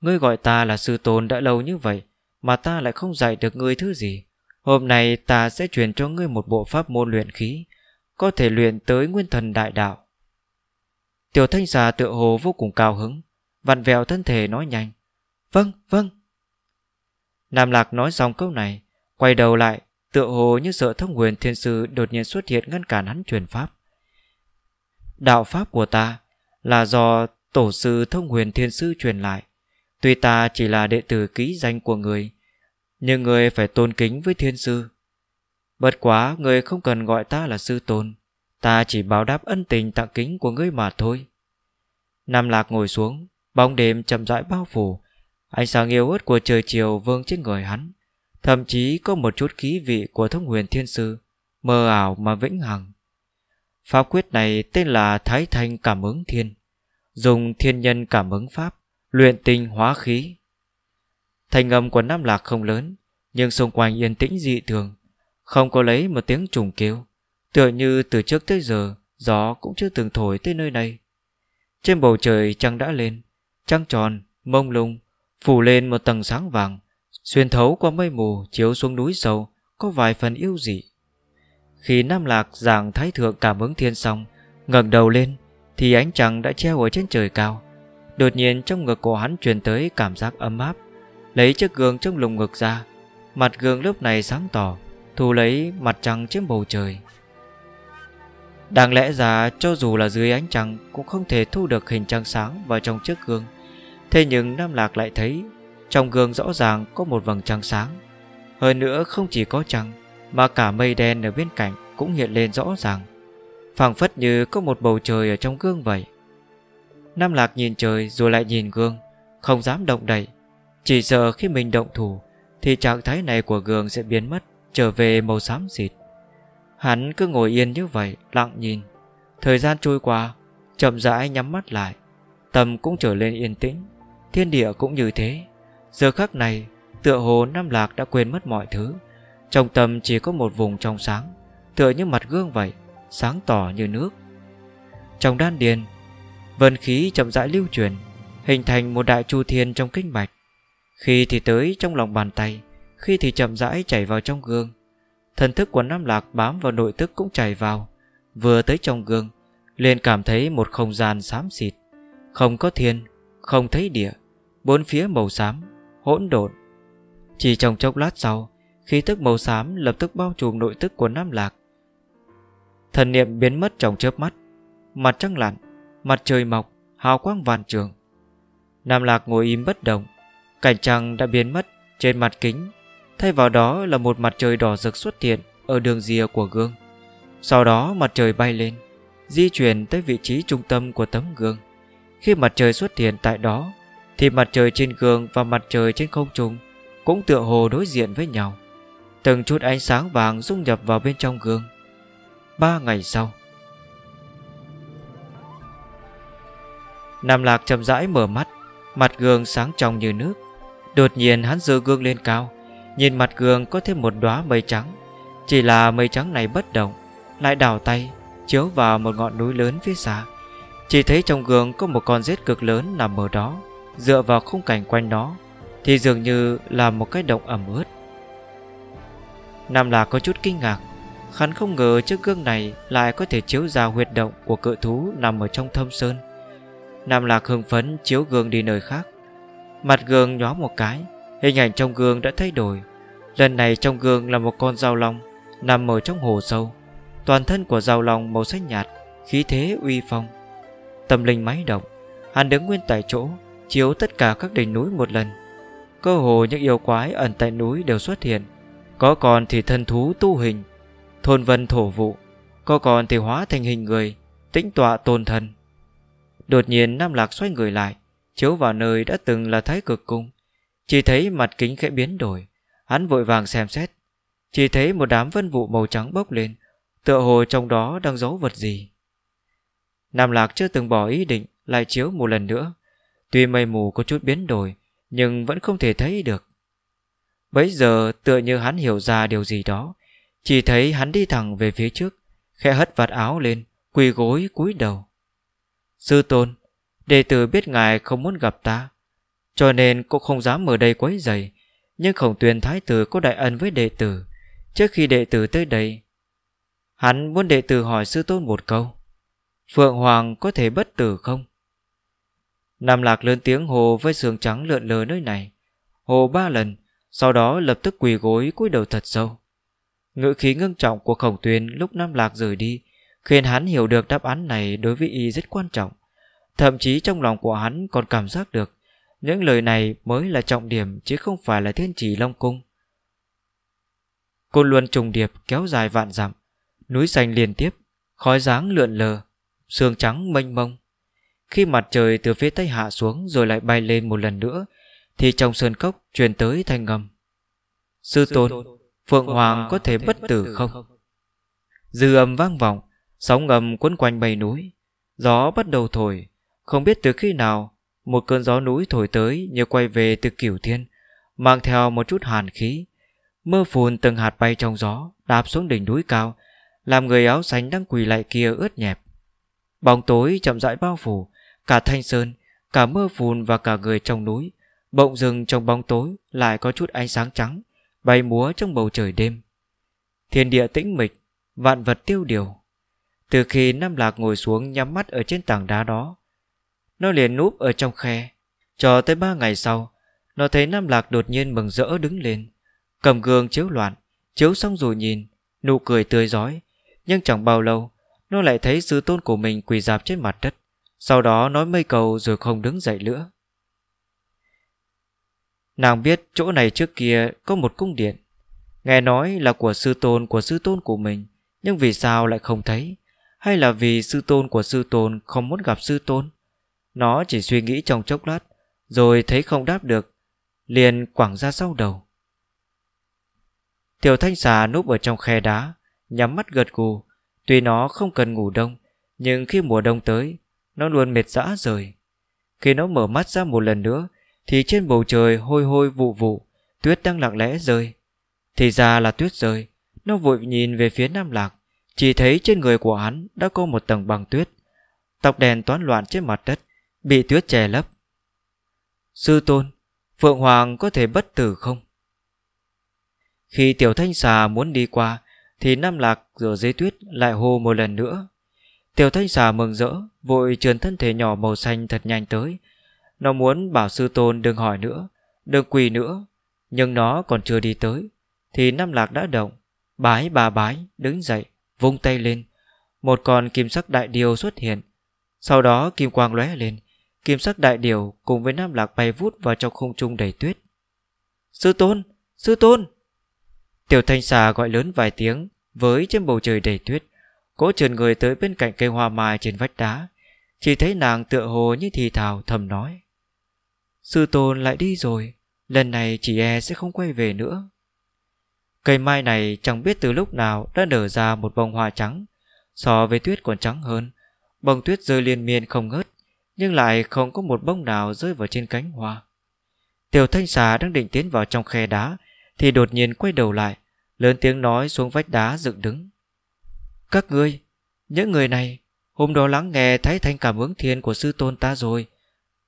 Ngươi gọi ta là sư tôn đã lâu như vậy Mà ta lại không dạy được ngươi thứ gì. Hôm nay ta sẽ truyền cho ngươi một bộ pháp môn luyện khí Có thể luyện tới nguyên thần đại đạo. Tiểu thanh già tựa hồ vô cùng cao hứng Vặn vẹo thân thể nói nhanh Vâng, vâng. Nam Lạc nói xong câu này Quay đầu lại Tựa hồ như sợ thông huyền thiên sư đột nhiên xuất hiện ngăn cản hắn truyền pháp. Đạo pháp của ta Là do tổ sư thông huyền thiên sư truyền lại. Tuy ta chỉ là đệ tử ký danh của người, Nhưng người phải tôn kính với thiên sư. Bất quá người không cần gọi ta là sư tôn, Ta chỉ báo đáp ân tình tặng kính của ngươi mà thôi. Nam Lạc ngồi xuống, Bóng đêm chậm rãi bao phủ, Ánh sáng yêu ớt của trời chiều vương trên người hắn. Thậm chí có một chút khí vị của thông huyền thiên sư Mơ ảo mà vĩnh hằng. Pháp quyết này tên là Thái Thanh Cảm ứng Thiên Dùng thiên nhân cảm ứng pháp Luyện tinh hóa khí. Thành âm của Nam Lạc không lớn Nhưng xung quanh yên tĩnh dị thường Không có lấy một tiếng trùng kêu Tựa như từ trước tới giờ Gió cũng chưa từng thổi tới nơi này. Trên bầu trời trăng đã lên Trăng tròn, mông lung Phủ lên một tầng sáng vàng. Xuyên thấu qua mây mù, Chiếu xuống núi sâu, Có vài phần yêu dị. Khi Nam Lạc giảng thái thượng cảm ứng thiên xong, ngẩng đầu lên, Thì ánh trăng đã treo ở trên trời cao. Đột nhiên trong ngực của hắn truyền tới cảm giác ấm áp. Lấy chiếc gương trong lồng ngực ra, Mặt gương lúc này sáng tỏ, Thu lấy mặt trăng trên bầu trời. Đáng lẽ ra, cho dù là dưới ánh trăng, Cũng không thể thu được hình trăng sáng vào trong chiếc gương. Thế nhưng Nam Lạc lại thấy trong gương rõ ràng có một vầng trăng sáng. Hơn nữa không chỉ có trăng, Mà cả mây đen ở bên cạnh Cũng hiện lên rõ ràng. Phảng phất như có một bầu trời ở trong gương vậy. Nam Lạc nhìn trời rồi lại nhìn gương, Không dám động đậy. Chỉ sợ khi mình động thủ, Thì trạng thái này của gương sẽ biến mất, Trở về màu xám xịt. Hắn cứ ngồi yên như vậy, Lặng nhìn. Thời gian trôi qua, Chậm rãi nhắm mắt lại. Tâm cũng trở lên yên tĩnh, Thiên địa cũng như thế. Giờ khắc này, Tựa hồ Nam Lạc đã quên mất mọi thứ. Trong tâm chỉ có một vùng trong sáng, Tựa như mặt gương vậy, Sáng tỏ như nước. Trong đan điền, Vân khí chậm rãi lưu truyền Hình thành một đại chu thiên trong kinh mạch. Khi thì tới trong lòng bàn tay, Khi thì chậm rãi chảy vào trong gương. Thần thức của Nam Lạc bám vào nội tức cũng chảy vào. Vừa tới trong gương, liền cảm thấy một không gian xám xịt. Không có thiên, Không thấy địa, Bốn phía màu xám. Hỗn độn. Chỉ trong chốc lát sau, Khí tức màu xám lập tức bao trùm nội tức của Nam Lạc. Thần niệm biến mất trong chớp mắt. Mặt trăng lặn, Mặt trời mọc, Hào quang vạn trường. Nam Lạc ngồi im bất động, Cảnh trăng đã biến mất trên mặt kính, Thay vào đó là một mặt trời đỏ rực xuất hiện Ở đường rìa của gương. Sau đó mặt trời bay lên, Di chuyển tới vị trí trung tâm của tấm gương. Khi mặt trời xuất hiện tại đó thì mặt trời trên gương và mặt trời trên không trung Cũng tựa hồ đối diện với nhau. Từng chút ánh sáng vàng dung nhập vào bên trong gương. Ba ngày sau, Nam Lạc chậm rãi mở mắt, Mặt gương sáng trong như nước. Đột nhiên hắn dơ gương lên cao, Nhìn mặt gương có thêm một đóa mây trắng. Chỉ là mây trắng này bất động, Lại đảo tay, Chiếu vào một ngọn núi lớn phía xa. Chỉ thấy trong gương có một con rết cực lớn nằm ở đó. Dựa vào khung cảnh quanh nó Thì dường như là một cái động ẩm ướt. Nam Lạc có chút kinh ngạc, Hắn không ngờ chiếc gương này Lại có thể chiếu ra huyệt động của cự thú Nằm ở trong thâm sơn. Nam Lạc hưng phấn chiếu gương đi nơi khác. Mặt gương nhó một cái, Hình ảnh trong gương đã thay đổi. Lần này trong gương là một con dao long, Nằm ở trong hồ sâu. Toàn thân của dao long màu xanh nhạt, Khí thế uy phong. Tâm linh máy động, Hắn đứng nguyên tại chỗ Chiếu tất cả các đỉnh núi một lần. Cơ hồ những yêu quái ẩn tại núi đều xuất hiện. Có còn thì thân thú tu hình, Thôn vân thổ vụ, Có còn thì hóa thành hình người, Tĩnh tọa tôn thần. Đột nhiên Nam Lạc xoay người lại, Chiếu vào nơi đã từng là thái cực cung. Chỉ thấy mặt kính khẽ biến đổi, Hắn vội vàng xem xét. Chỉ thấy một đám vân vụ màu trắng bốc lên, Tựa hồ trong đó đang giấu vật gì. Nam Lạc chưa từng bỏ ý định Lại chiếu một lần nữa. Tuy mây mù có chút biến đổi, Nhưng vẫn không thể thấy được. Bấy giờ, tựa như hắn hiểu ra điều gì đó. Chỉ thấy hắn đi thẳng về phía trước, Khẽ hất vạt áo lên, Quỳ gối, cúi đầu. Sư tôn, Đệ tử biết ngài không muốn gặp ta, Cho nên cũng không dám ở đây quấy giày Nhưng khổng tuyền thái tử có đại ân với đệ tử. Trước khi đệ tử tới đây, Hắn muốn đệ tử hỏi sư tôn một câu. Phượng Hoàng có thể bất tử không? Nam Lạc lớn tiếng hồ với sườn trắng lượn lờ nơi này. Hồ ba lần, Sau đó lập tức quỳ gối cúi đầu thật sâu. Ngữ khí ngưng trọng của khổng tuyên lúc Nam Lạc rời đi, Khiến hắn hiểu được đáp án này đối với y rất quan trọng. Thậm chí trong lòng của hắn còn cảm giác được, Những lời này mới là trọng điểm chứ không phải là thiên chỉ Long Cung. Côn luân trùng điệp kéo dài vạn dặm, Núi xanh liên tiếp, Khói dáng lượn lờ Sương trắng mênh mông. Khi mặt trời từ phía tây hạ xuống Rồi lại bay lên một lần nữa Thì trong sơn cốc truyền tới thanh ngầm Sư tôn Phượng Hoàng có thể bất tử không? Dư âm vang vọng Sóng ngầm quấn quanh bầy núi. Gió bắt đầu thổi Không biết từ khi nào Một cơn gió núi thổi tới như quay về từ cửu thiên Mang theo một chút hàn khí. Mưa phùn từng hạt bay trong gió Đạp xuống đỉnh núi cao Làm người áo xanh đang quỳ lại kia ướt nhẹp. Bóng tối chậm rãi bao phủ Cả thanh sơn, Cả mưa phùn và cả người trong núi, Bỗng rừng trong bóng tối, Lại có chút ánh sáng trắng, Bay múa trong bầu trời đêm. Thiên địa tĩnh mịch, Vạn vật tiêu điều. Từ khi Nam Lạc ngồi xuống nhắm mắt ở trên tảng đá đó, Nó liền núp ở trong khe, Cho tới ba ngày sau, Nó thấy Nam Lạc đột nhiên mừng rỡ đứng lên, Cầm gương chiếu loạn, Chiếu xong rồi nhìn, Nụ cười tươi giói Nhưng chẳng bao lâu, Nó lại thấy sư tôn của mình quỳ dạp trên mặt đất. Sau đó nói mây cầu rồi không đứng dậy nữa. Nàng biết chỗ này trước kia có một cung điện. Nghe nói là của sư tôn của sư tôn của mình, Nhưng vì sao lại không thấy? Hay là vì sư tôn của sư tôn không muốn gặp sư tôn? Nó chỉ suy nghĩ trong chốc lát, Rồi thấy không đáp được, Liền quẳng ra sau đầu. Tiểu thanh xà núp ở trong khe đá, Nhắm mắt gật gù. Tuy nó không cần ngủ đông, Nhưng khi mùa đông tới nó luôn mệt dã rời. Khi nó mở mắt ra một lần nữa, Thì trên bầu trời hôi hôi vụ vụ, Tuyết đang lặng lẽ rơi. Thì ra là tuyết rơi, Nó vội nhìn về phía Nam Lạc, Chỉ thấy trên người của hắn đã có một tầng bằng tuyết. Tọc đèn toán loạn trên mặt đất, Bị tuyết che lấp. Sư tôn, Phượng Hoàng có thể bất tử không? Khi tiểu thanh xà muốn đi qua, Thì Nam Lạc rửa dưới tuyết lại hô một lần nữa. Tiểu thanh xà mừng rỡ, Vội trườn thân thể nhỏ màu xanh thật nhanh tới Nó muốn bảo sư tôn đừng hỏi nữa, Đừng quỳ nữa, Nhưng nó còn chưa đi tới, Thì Nam Lạc đã động, Bái bà bái, đứng dậy, Vung tay lên Một con kim sắc đại điều xuất hiện Sau đó kim quang lóe lên, Kim sắc đại điều cùng với Nam Lạc bay vút vào trong không trung đầy tuyết Sư tôn! Sư tôn! Tiểu thanh xà gọi lớn vài tiếng Với trên bầu trời đầy tuyết Cố trườn người tới bên cạnh cây hoa mai trên vách đá. Chỉ thấy nàng tựa hồ như thì thào thầm nói. Sư tôn lại đi rồi, Lần này chị e sẽ không quay về nữa. Cây mai này chẳng biết từ lúc nào đã nở ra một bông hoa trắng, So với tuyết còn trắng hơn. Bông tuyết rơi liên miên không ngớt, Nhưng lại không có một bông nào rơi vào trên cánh hoa. Tiểu thanh xà đang định tiến vào trong khe đá, thì đột nhiên quay đầu lại, Lớn tiếng nói xuống vách đá dựng đứng. Các ngươi, Những người này, Hôm đó lắng nghe thấy thanh cảm ứng thiên của sư tôn ta rồi.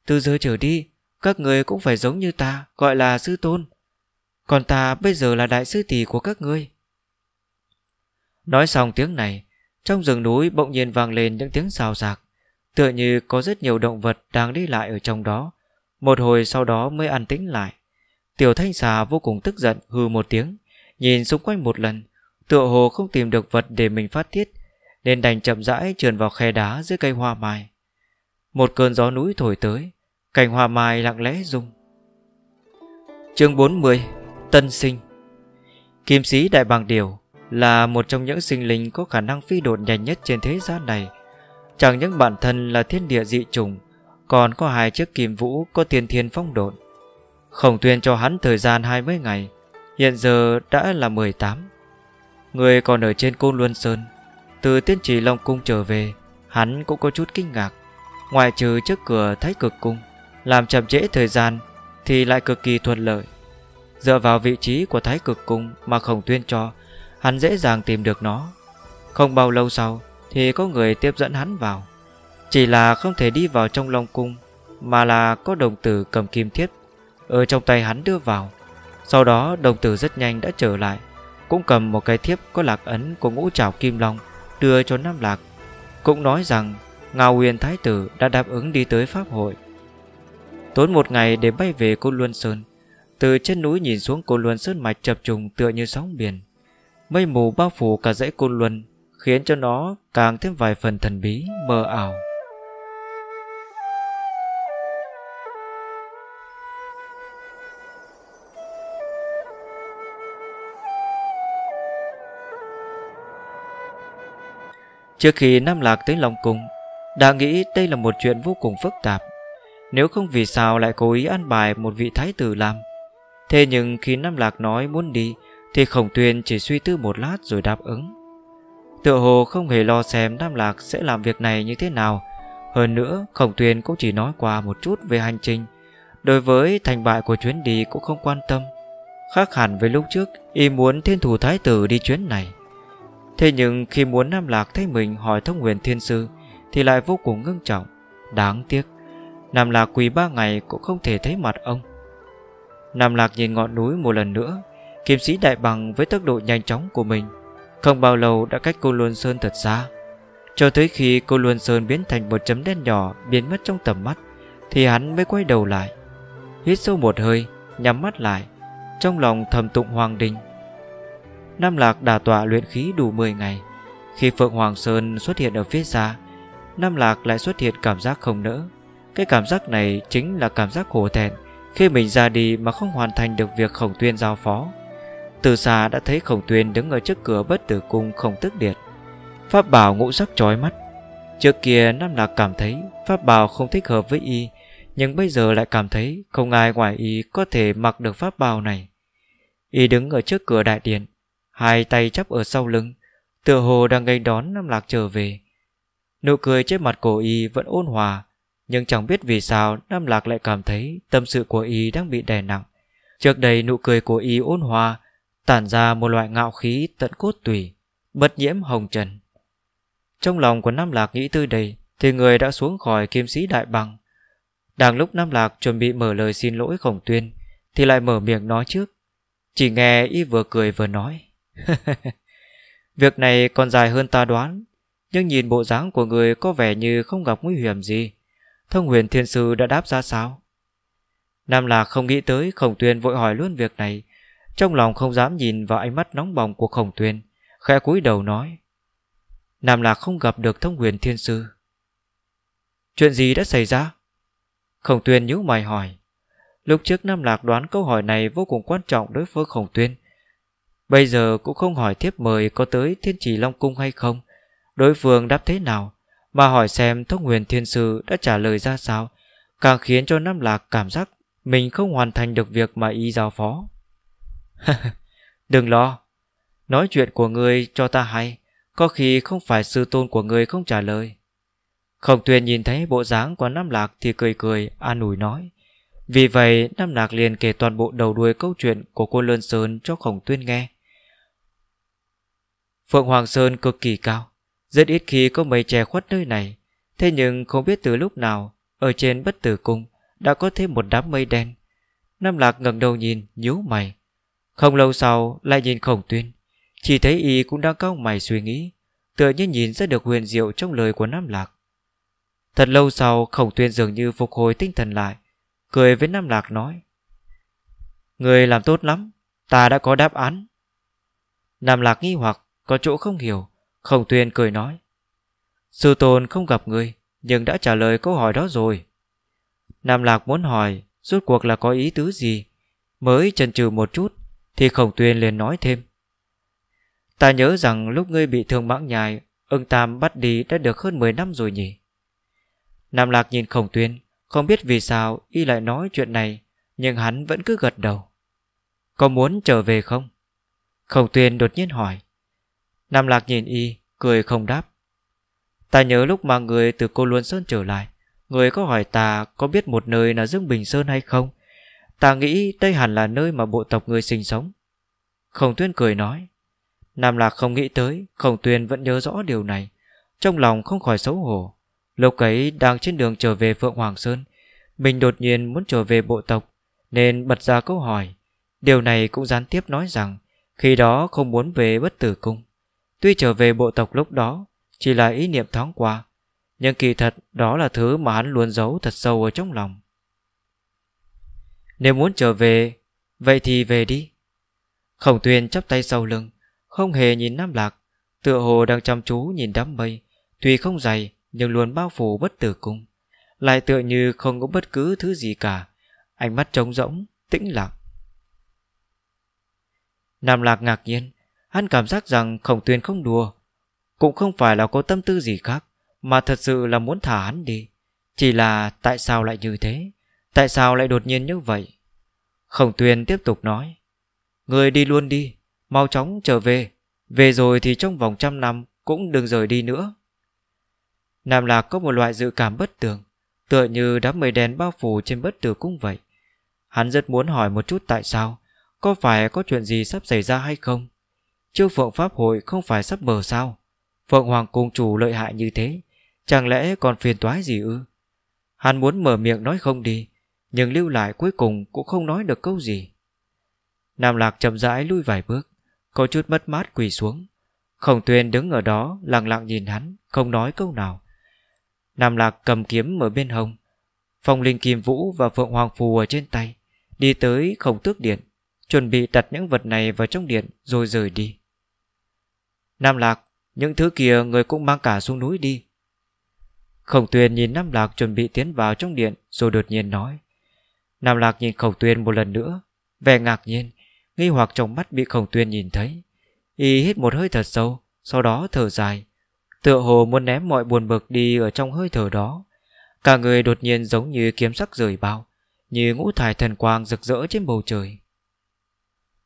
Từ giờ trở đi, Các người cũng phải giống như ta, Gọi là sư tôn. Còn ta bây giờ là đại sư tỷ của các ngươi. Nói xong tiếng này, Trong rừng núi bỗng nhiên vang lên những tiếng xào xạc, Tựa như có rất nhiều động vật đang đi lại ở trong đó. Một hồi sau đó mới an tĩnh lại. Tiểu thanh xà vô cùng tức giận hư một tiếng, Nhìn xung quanh một lần Tựa hồ không tìm được vật để mình phát tiết, Nên đành chậm rãi trườn vào khe đá dưới cây hoa mai. Một cơn gió núi thổi tới, Cành hoa mai lặng lẽ rung. Chương 40 Tân sinh. Kim sĩ đại bàng điều Là một trong những sinh linh có khả năng phi đột nhanh nhất trên thế gian này. Chẳng những bản thân là thiên địa dị trùng Còn có hai chiếc kim vũ có tiền thiên phong độn. Khổng tuyên cho hắn thời gian 20 ngày, Hiện giờ đã là 18 Người còn ở trên Côn Luân Sơn. Từ tiên trì Long Cung trở về, Hắn cũng có chút kinh ngạc. Ngoài trừ trước cửa Thái Cực Cung, Làm chậm trễ thời gian Thì lại cực kỳ thuận lợi. Dựa vào vị trí của Thái Cực Cung Mà Khổng Tuyên cho, Hắn dễ dàng tìm được nó. Không bao lâu sau Thì có người tiếp dẫn hắn vào. Chỉ là không thể đi vào trong Long Cung, Mà là có đồng tử cầm kim thiết ở trong tay hắn đưa vào. Sau đó đồng tử rất nhanh đã trở lại. Cũng cầm một cái thiếp có lạc ấn của ngũ trảo kim long Đưa cho Nam Lạc Cũng nói rằng Ngao Huyền Thái Tử đã đáp ứng đi tới Pháp hội. Tốn một ngày để bay về Côn Luân Sơn Từ trên núi nhìn xuống côn luân sơn mạch chập trùng tựa như sóng biển. Mây mù bao phủ cả dãy côn luân Khiến cho nó càng thêm vài phần thần bí, mơ ảo. Trước khi Nam Lạc tới Long Cung, Đã nghĩ đây là một chuyện vô cùng phức tạp. Nếu không vì sao lại cố ý ăn bài một vị thái tử làm? Thế nhưng khi Nam Lạc nói muốn đi, Thì Khổng Tuyền chỉ suy tư một lát rồi đáp ứng. Tựa hồ không hề lo xem Nam Lạc sẽ làm việc này như thế nào. Hơn nữa, Khổng Tuyền cũng chỉ nói qua một chút về hành trình. Đối với thành bại của chuyến đi cũng không quan tâm. Khác hẳn với lúc trước Y muốn thiên thủ thái tử đi chuyến này. Thế nhưng khi muốn Nam Lạc thấy mình hỏi thông huyền thiên sư, Thì lại vô cùng ngưng trọng. Đáng tiếc, Nam Lạc quỳ ba ngày cũng không thể thấy mặt ông. Nam Lạc nhìn ngọn núi một lần nữa, Kiếm sĩ đại bằng với tốc độ nhanh chóng của mình. Không bao lâu đã cách cô Luân Sơn thật xa. Cho tới khi cô Luân Sơn biến thành một chấm đen nhỏ Biến mất trong tầm mắt, Thì hắn mới quay đầu lại. Hít sâu một hơi, Nhắm mắt lại. Trong lòng thầm tụng Hoàng Đình Nam Lạc đà tọa luyện khí đủ 10 ngày. Khi Phượng Hoàng Sơn xuất hiện ở phía xa, Nam Lạc lại xuất hiện cảm giác không nỡ. Cái cảm giác này chính là cảm giác hổ thẹn Khi mình ra đi mà không hoàn thành được việc khổng tuyên giao phó. Từ xa đã thấy khổng tuyên đứng ở trước cửa bất tử cung không tức điện Pháp bảo ngũ sắc chói mắt. Trước kia Nam Lạc cảm thấy Pháp bảo không thích hợp với y, Nhưng bây giờ lại cảm thấy Không ai ngoài y có thể mặc được pháp bào này. Y đứng ở trước cửa đại điện Hai tay chắp ở sau lưng Tựa hồ đang nghênh đón Nam Lạc trở về. Nụ cười trên mặt cổ y vẫn ôn hòa Nhưng chẳng biết vì sao Nam Lạc lại cảm thấy Tâm sự của y đang bị đè nặng. Trước đây nụ cười của y ôn hòa Tản ra một loại ngạo khí tận cốt tủy Bất nhiễm hồng trần. Trong lòng của Nam Lạc nghĩ tư đầy, Thì người đã xuống khỏi kim sĩ đại bằng. Đang lúc Nam Lạc chuẩn bị mở lời xin lỗi khổng tuyên Thì lại mở miệng nói trước. Chỉ nghe y vừa cười vừa nói. Việc này còn dài hơn ta đoán, Nhưng nhìn bộ dáng của người có vẻ như không gặp nguy hiểm gì. Thông huyền thiên sư đã đáp ra sao? Nam Lạc không nghĩ tới Khổng Tuyên vội hỏi luôn việc này. Trong lòng không dám nhìn vào ánh mắt nóng bỏng của Khổng Tuyên Khẽ cúi đầu nói. Nam Lạc không gặp được thông huyền thiên sư. Chuyện gì đã xảy ra? Khổng Tuyên nhíu mày hỏi. Lúc trước Nam Lạc đoán câu hỏi này vô cùng quan trọng đối với Khổng Tuyên Bây giờ cũng không hỏi thiếp mời có tới thiên trì Long Cung hay không. Đối phương đáp thế nào? Mà hỏi xem thông huyền thiên sư đã trả lời ra sao. Càng khiến cho Nam Lạc cảm giác Mình không hoàn thành được việc mà y giao phó. Đừng lo. Nói chuyện của người cho ta hay. Có khi không phải sư tôn của người không trả lời. Khổng tuyên nhìn thấy bộ dáng của Nam Lạc Thì cười cười, an ủi nói. Vì vậy, Nam Lạc liền kể toàn bộ đầu đuôi câu chuyện Của cô Lơn Sơn cho khổng tuyên nghe. Phượng Hoàng Sơn cực kỳ cao, Rất ít khi có mây che khuất nơi này. Thế nhưng không biết từ lúc nào, Ở trên bất tử cung Đã có thêm một đám mây đen. Nam Lạc ngẩng đầu nhìn, nhíu mày. Không lâu sau, lại nhìn khổng tuyên. Chỉ thấy y cũng đang cao mày suy nghĩ, Tựa như nhìn ra được huyền diệu trong lời của Nam Lạc. Thật lâu sau, khổng tuyên dường như phục hồi tinh thần lại, Cười với Nam Lạc nói, Người làm tốt lắm, Ta đã có đáp án. Nam Lạc nghi hoặc có chỗ không hiểu, Khổng tuyên cười nói. Sư tôn không gặp người, Nhưng đã trả lời câu hỏi đó rồi. Nam Lạc muốn hỏi, Rốt cuộc là có ý tứ gì? Mới chần chừ một chút, Thì khổng tuyên liền nói thêm. Ta nhớ rằng lúc ngươi bị thương mãng nhài, Ưng Tam bắt đi đã được hơn 10 năm rồi nhỉ? Nam Lạc nhìn khổng tuyên Không biết vì sao y lại nói chuyện này, Nhưng hắn vẫn cứ gật đầu. Có muốn trở về không? Khổng tuyên đột nhiên hỏi. Nam Lạc nhìn y, cười không đáp. Ta nhớ lúc mà người từ cô Luân Sơn trở lại, người có hỏi ta có biết một nơi là Dương Bình Sơn hay không? Ta nghĩ đây hẳn là nơi mà bộ tộc người sinh sống. Khổng Tuyên cười nói. Nam Lạc không nghĩ tới, Khổng Tuyên vẫn nhớ rõ điều này. Trong lòng không khỏi xấu hổ. Lúc ấy đang trên đường trở về Phượng Hoàng Sơn, mình đột nhiên muốn trở về bộ tộc, nên bật ra câu hỏi. Điều này cũng gián tiếp nói rằng, khi đó không muốn về bất tử cung. Tuy trở về bộ tộc lúc đó, Chỉ là ý niệm thoáng qua, Nhưng kỳ thật đó là thứ mà hắn luôn giấu thật sâu ở trong lòng. Nếu muốn trở về, Vậy thì về đi. Khổng tuyên chắp tay sau lưng, Không hề nhìn Nam Lạc, Tựa hồ đang chăm chú nhìn đám mây, Tuy không dày nhưng luôn bao phủ bất tử cung, Lại tựa như không có bất cứ thứ gì cả, Ánh mắt trống rỗng, Tĩnh lặng. Nam Lạc ngạc nhiên Hắn cảm giác rằng khổng tuyên không đùa. Cũng không phải là có tâm tư gì khác, Mà thật sự là muốn thả hắn đi. Chỉ là tại sao lại như thế? Tại sao lại đột nhiên như vậy? Khổng tuyên tiếp tục nói, Người đi luôn đi, Mau chóng trở về. Về rồi thì trong vòng trăm năm Cũng đừng rời đi nữa. Nam Lạc có một loại dự cảm bất tường, Tựa như đám mây đen bao phủ trên bất tử cũng vậy. Hắn rất muốn hỏi một chút tại sao, Có phải có chuyện gì sắp xảy ra hay không? Trước Phượng Pháp Hội không phải sắp bờ sao? Phượng Hoàng Cung Chủ lợi hại như thế, Chẳng lẽ còn phiền toái gì ư? Hắn muốn mở miệng nói không đi, Nhưng lưu lại cuối cùng cũng không nói được câu gì. Nam Lạc chậm rãi lui vài bước, Có chút mất mát quỳ xuống. Khổng Tuyền đứng ở đó, lặng lặng nhìn hắn, Không nói câu nào. Nam Lạc cầm kiếm ở bên hông. Phong Linh Kim Vũ và Phượng Hoàng Phù ở trên tay, Đi tới khổng tước điện, Chuẩn bị đặt những vật này vào trong điện Rồi rời đi. Nam Lạc, Những thứ kia người cũng mang cả xuống núi đi. Khổng Tuyền nhìn Nam Lạc chuẩn bị tiến vào trong điện, Rồi đột nhiên nói. Nam Lạc nhìn Khổng Tuyền một lần nữa, Vẻ ngạc nhiên, Nghi hoặc trong mắt bị Khổng Tuyền nhìn thấy. Y hít một hơi thật sâu, Sau đó thở dài, Tựa hồ muốn ném mọi buồn bực đi ở trong hơi thở đó. Cả người đột nhiên giống như kiếm sắc rời bao, Như ngũ thải thần quang rực rỡ trên bầu trời.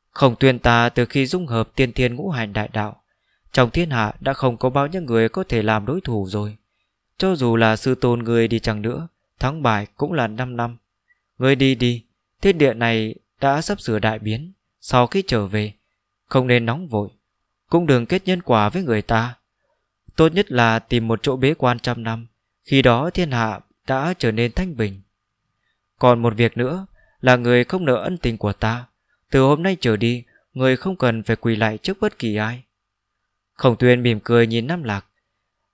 Khổng Tuyền ta từ khi dung hợp tiên thiên ngũ hành đại đạo trong thiên hạ đã không có bao nhiêu người có thể làm đối thủ rồi. Cho dù là sư tôn người đi chẳng nữa, Thắng bài cũng là 5 năm. Người đi đi, Thiên địa này đã sắp sửa đại biến, Sau khi trở về, Không nên nóng vội. Cũng đừng kết nhân quả với người ta. Tốt nhất là tìm một chỗ bế quan trăm năm, Khi đó thiên hạ đã trở nên thanh bình. Còn một việc nữa Là người không nợ ân tình của ta. Từ hôm nay trở đi, Người không cần phải quỳ lại trước bất kỳ ai. Khổng tuyên mỉm cười nhìn Nam Lạc.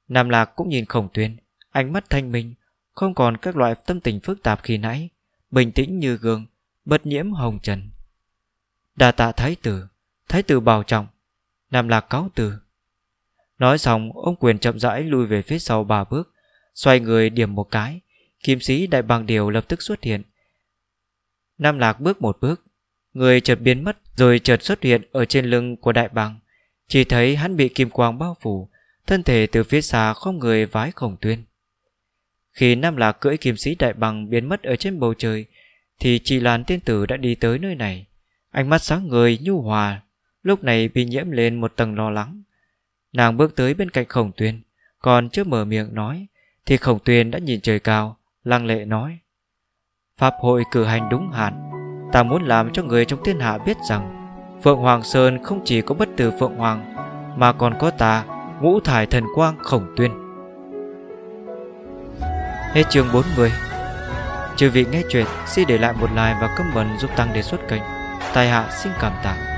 Nam Lạc cũng nhìn khổng tuyên Ánh mắt thanh minh, Không còn các loại tâm tình phức tạp khi nãy, Bình tĩnh như gương, Bất nhiễm hồng trần. Đà tạ thái tử Thái tử bảo trọng. Nam Lạc cáo từ. Nói xong, ông quyền chậm rãi lui về phía sau ba bước, Xoay người điểm một cái Kim sĩ đại Bàng điều lập tức xuất hiện. Nam Lạc bước một bước, Người chợt biến mất Rồi chợt xuất hiện ở trên lưng của đại Bàng. Chỉ thấy hắn bị kim quang bao phủ, Thân thể từ phía xa không người vái khổng tuyên. Khi Nam Lạc cưỡi kim sĩ đại bằng biến mất ở trên bầu trời, Thì chị Lan tiên tử đã đi tới nơi này. Ánh mắt sáng người nhu hòa, Lúc này bị nhiễm lên một tầng lo lắng. Nàng bước tới bên cạnh khổng tuyên, Còn chưa mở miệng nói, Thì khổng tuyên đã nhìn trời cao, Lăng lệ nói, Pháp hội cử hành đúng hạn, Ta muốn làm cho người trong thiên hạ biết rằng Phượng Hoàng Sơn không chỉ có bất tử Phượng Hoàng, Mà còn có ta Ngũ thải thần quang khổng tuyên. Hết chương 40 Chư vị nghe chuyện, Xin để lại một like và comment giúp tăng đề xuất kênh. Tài hạ xin cảm tạ.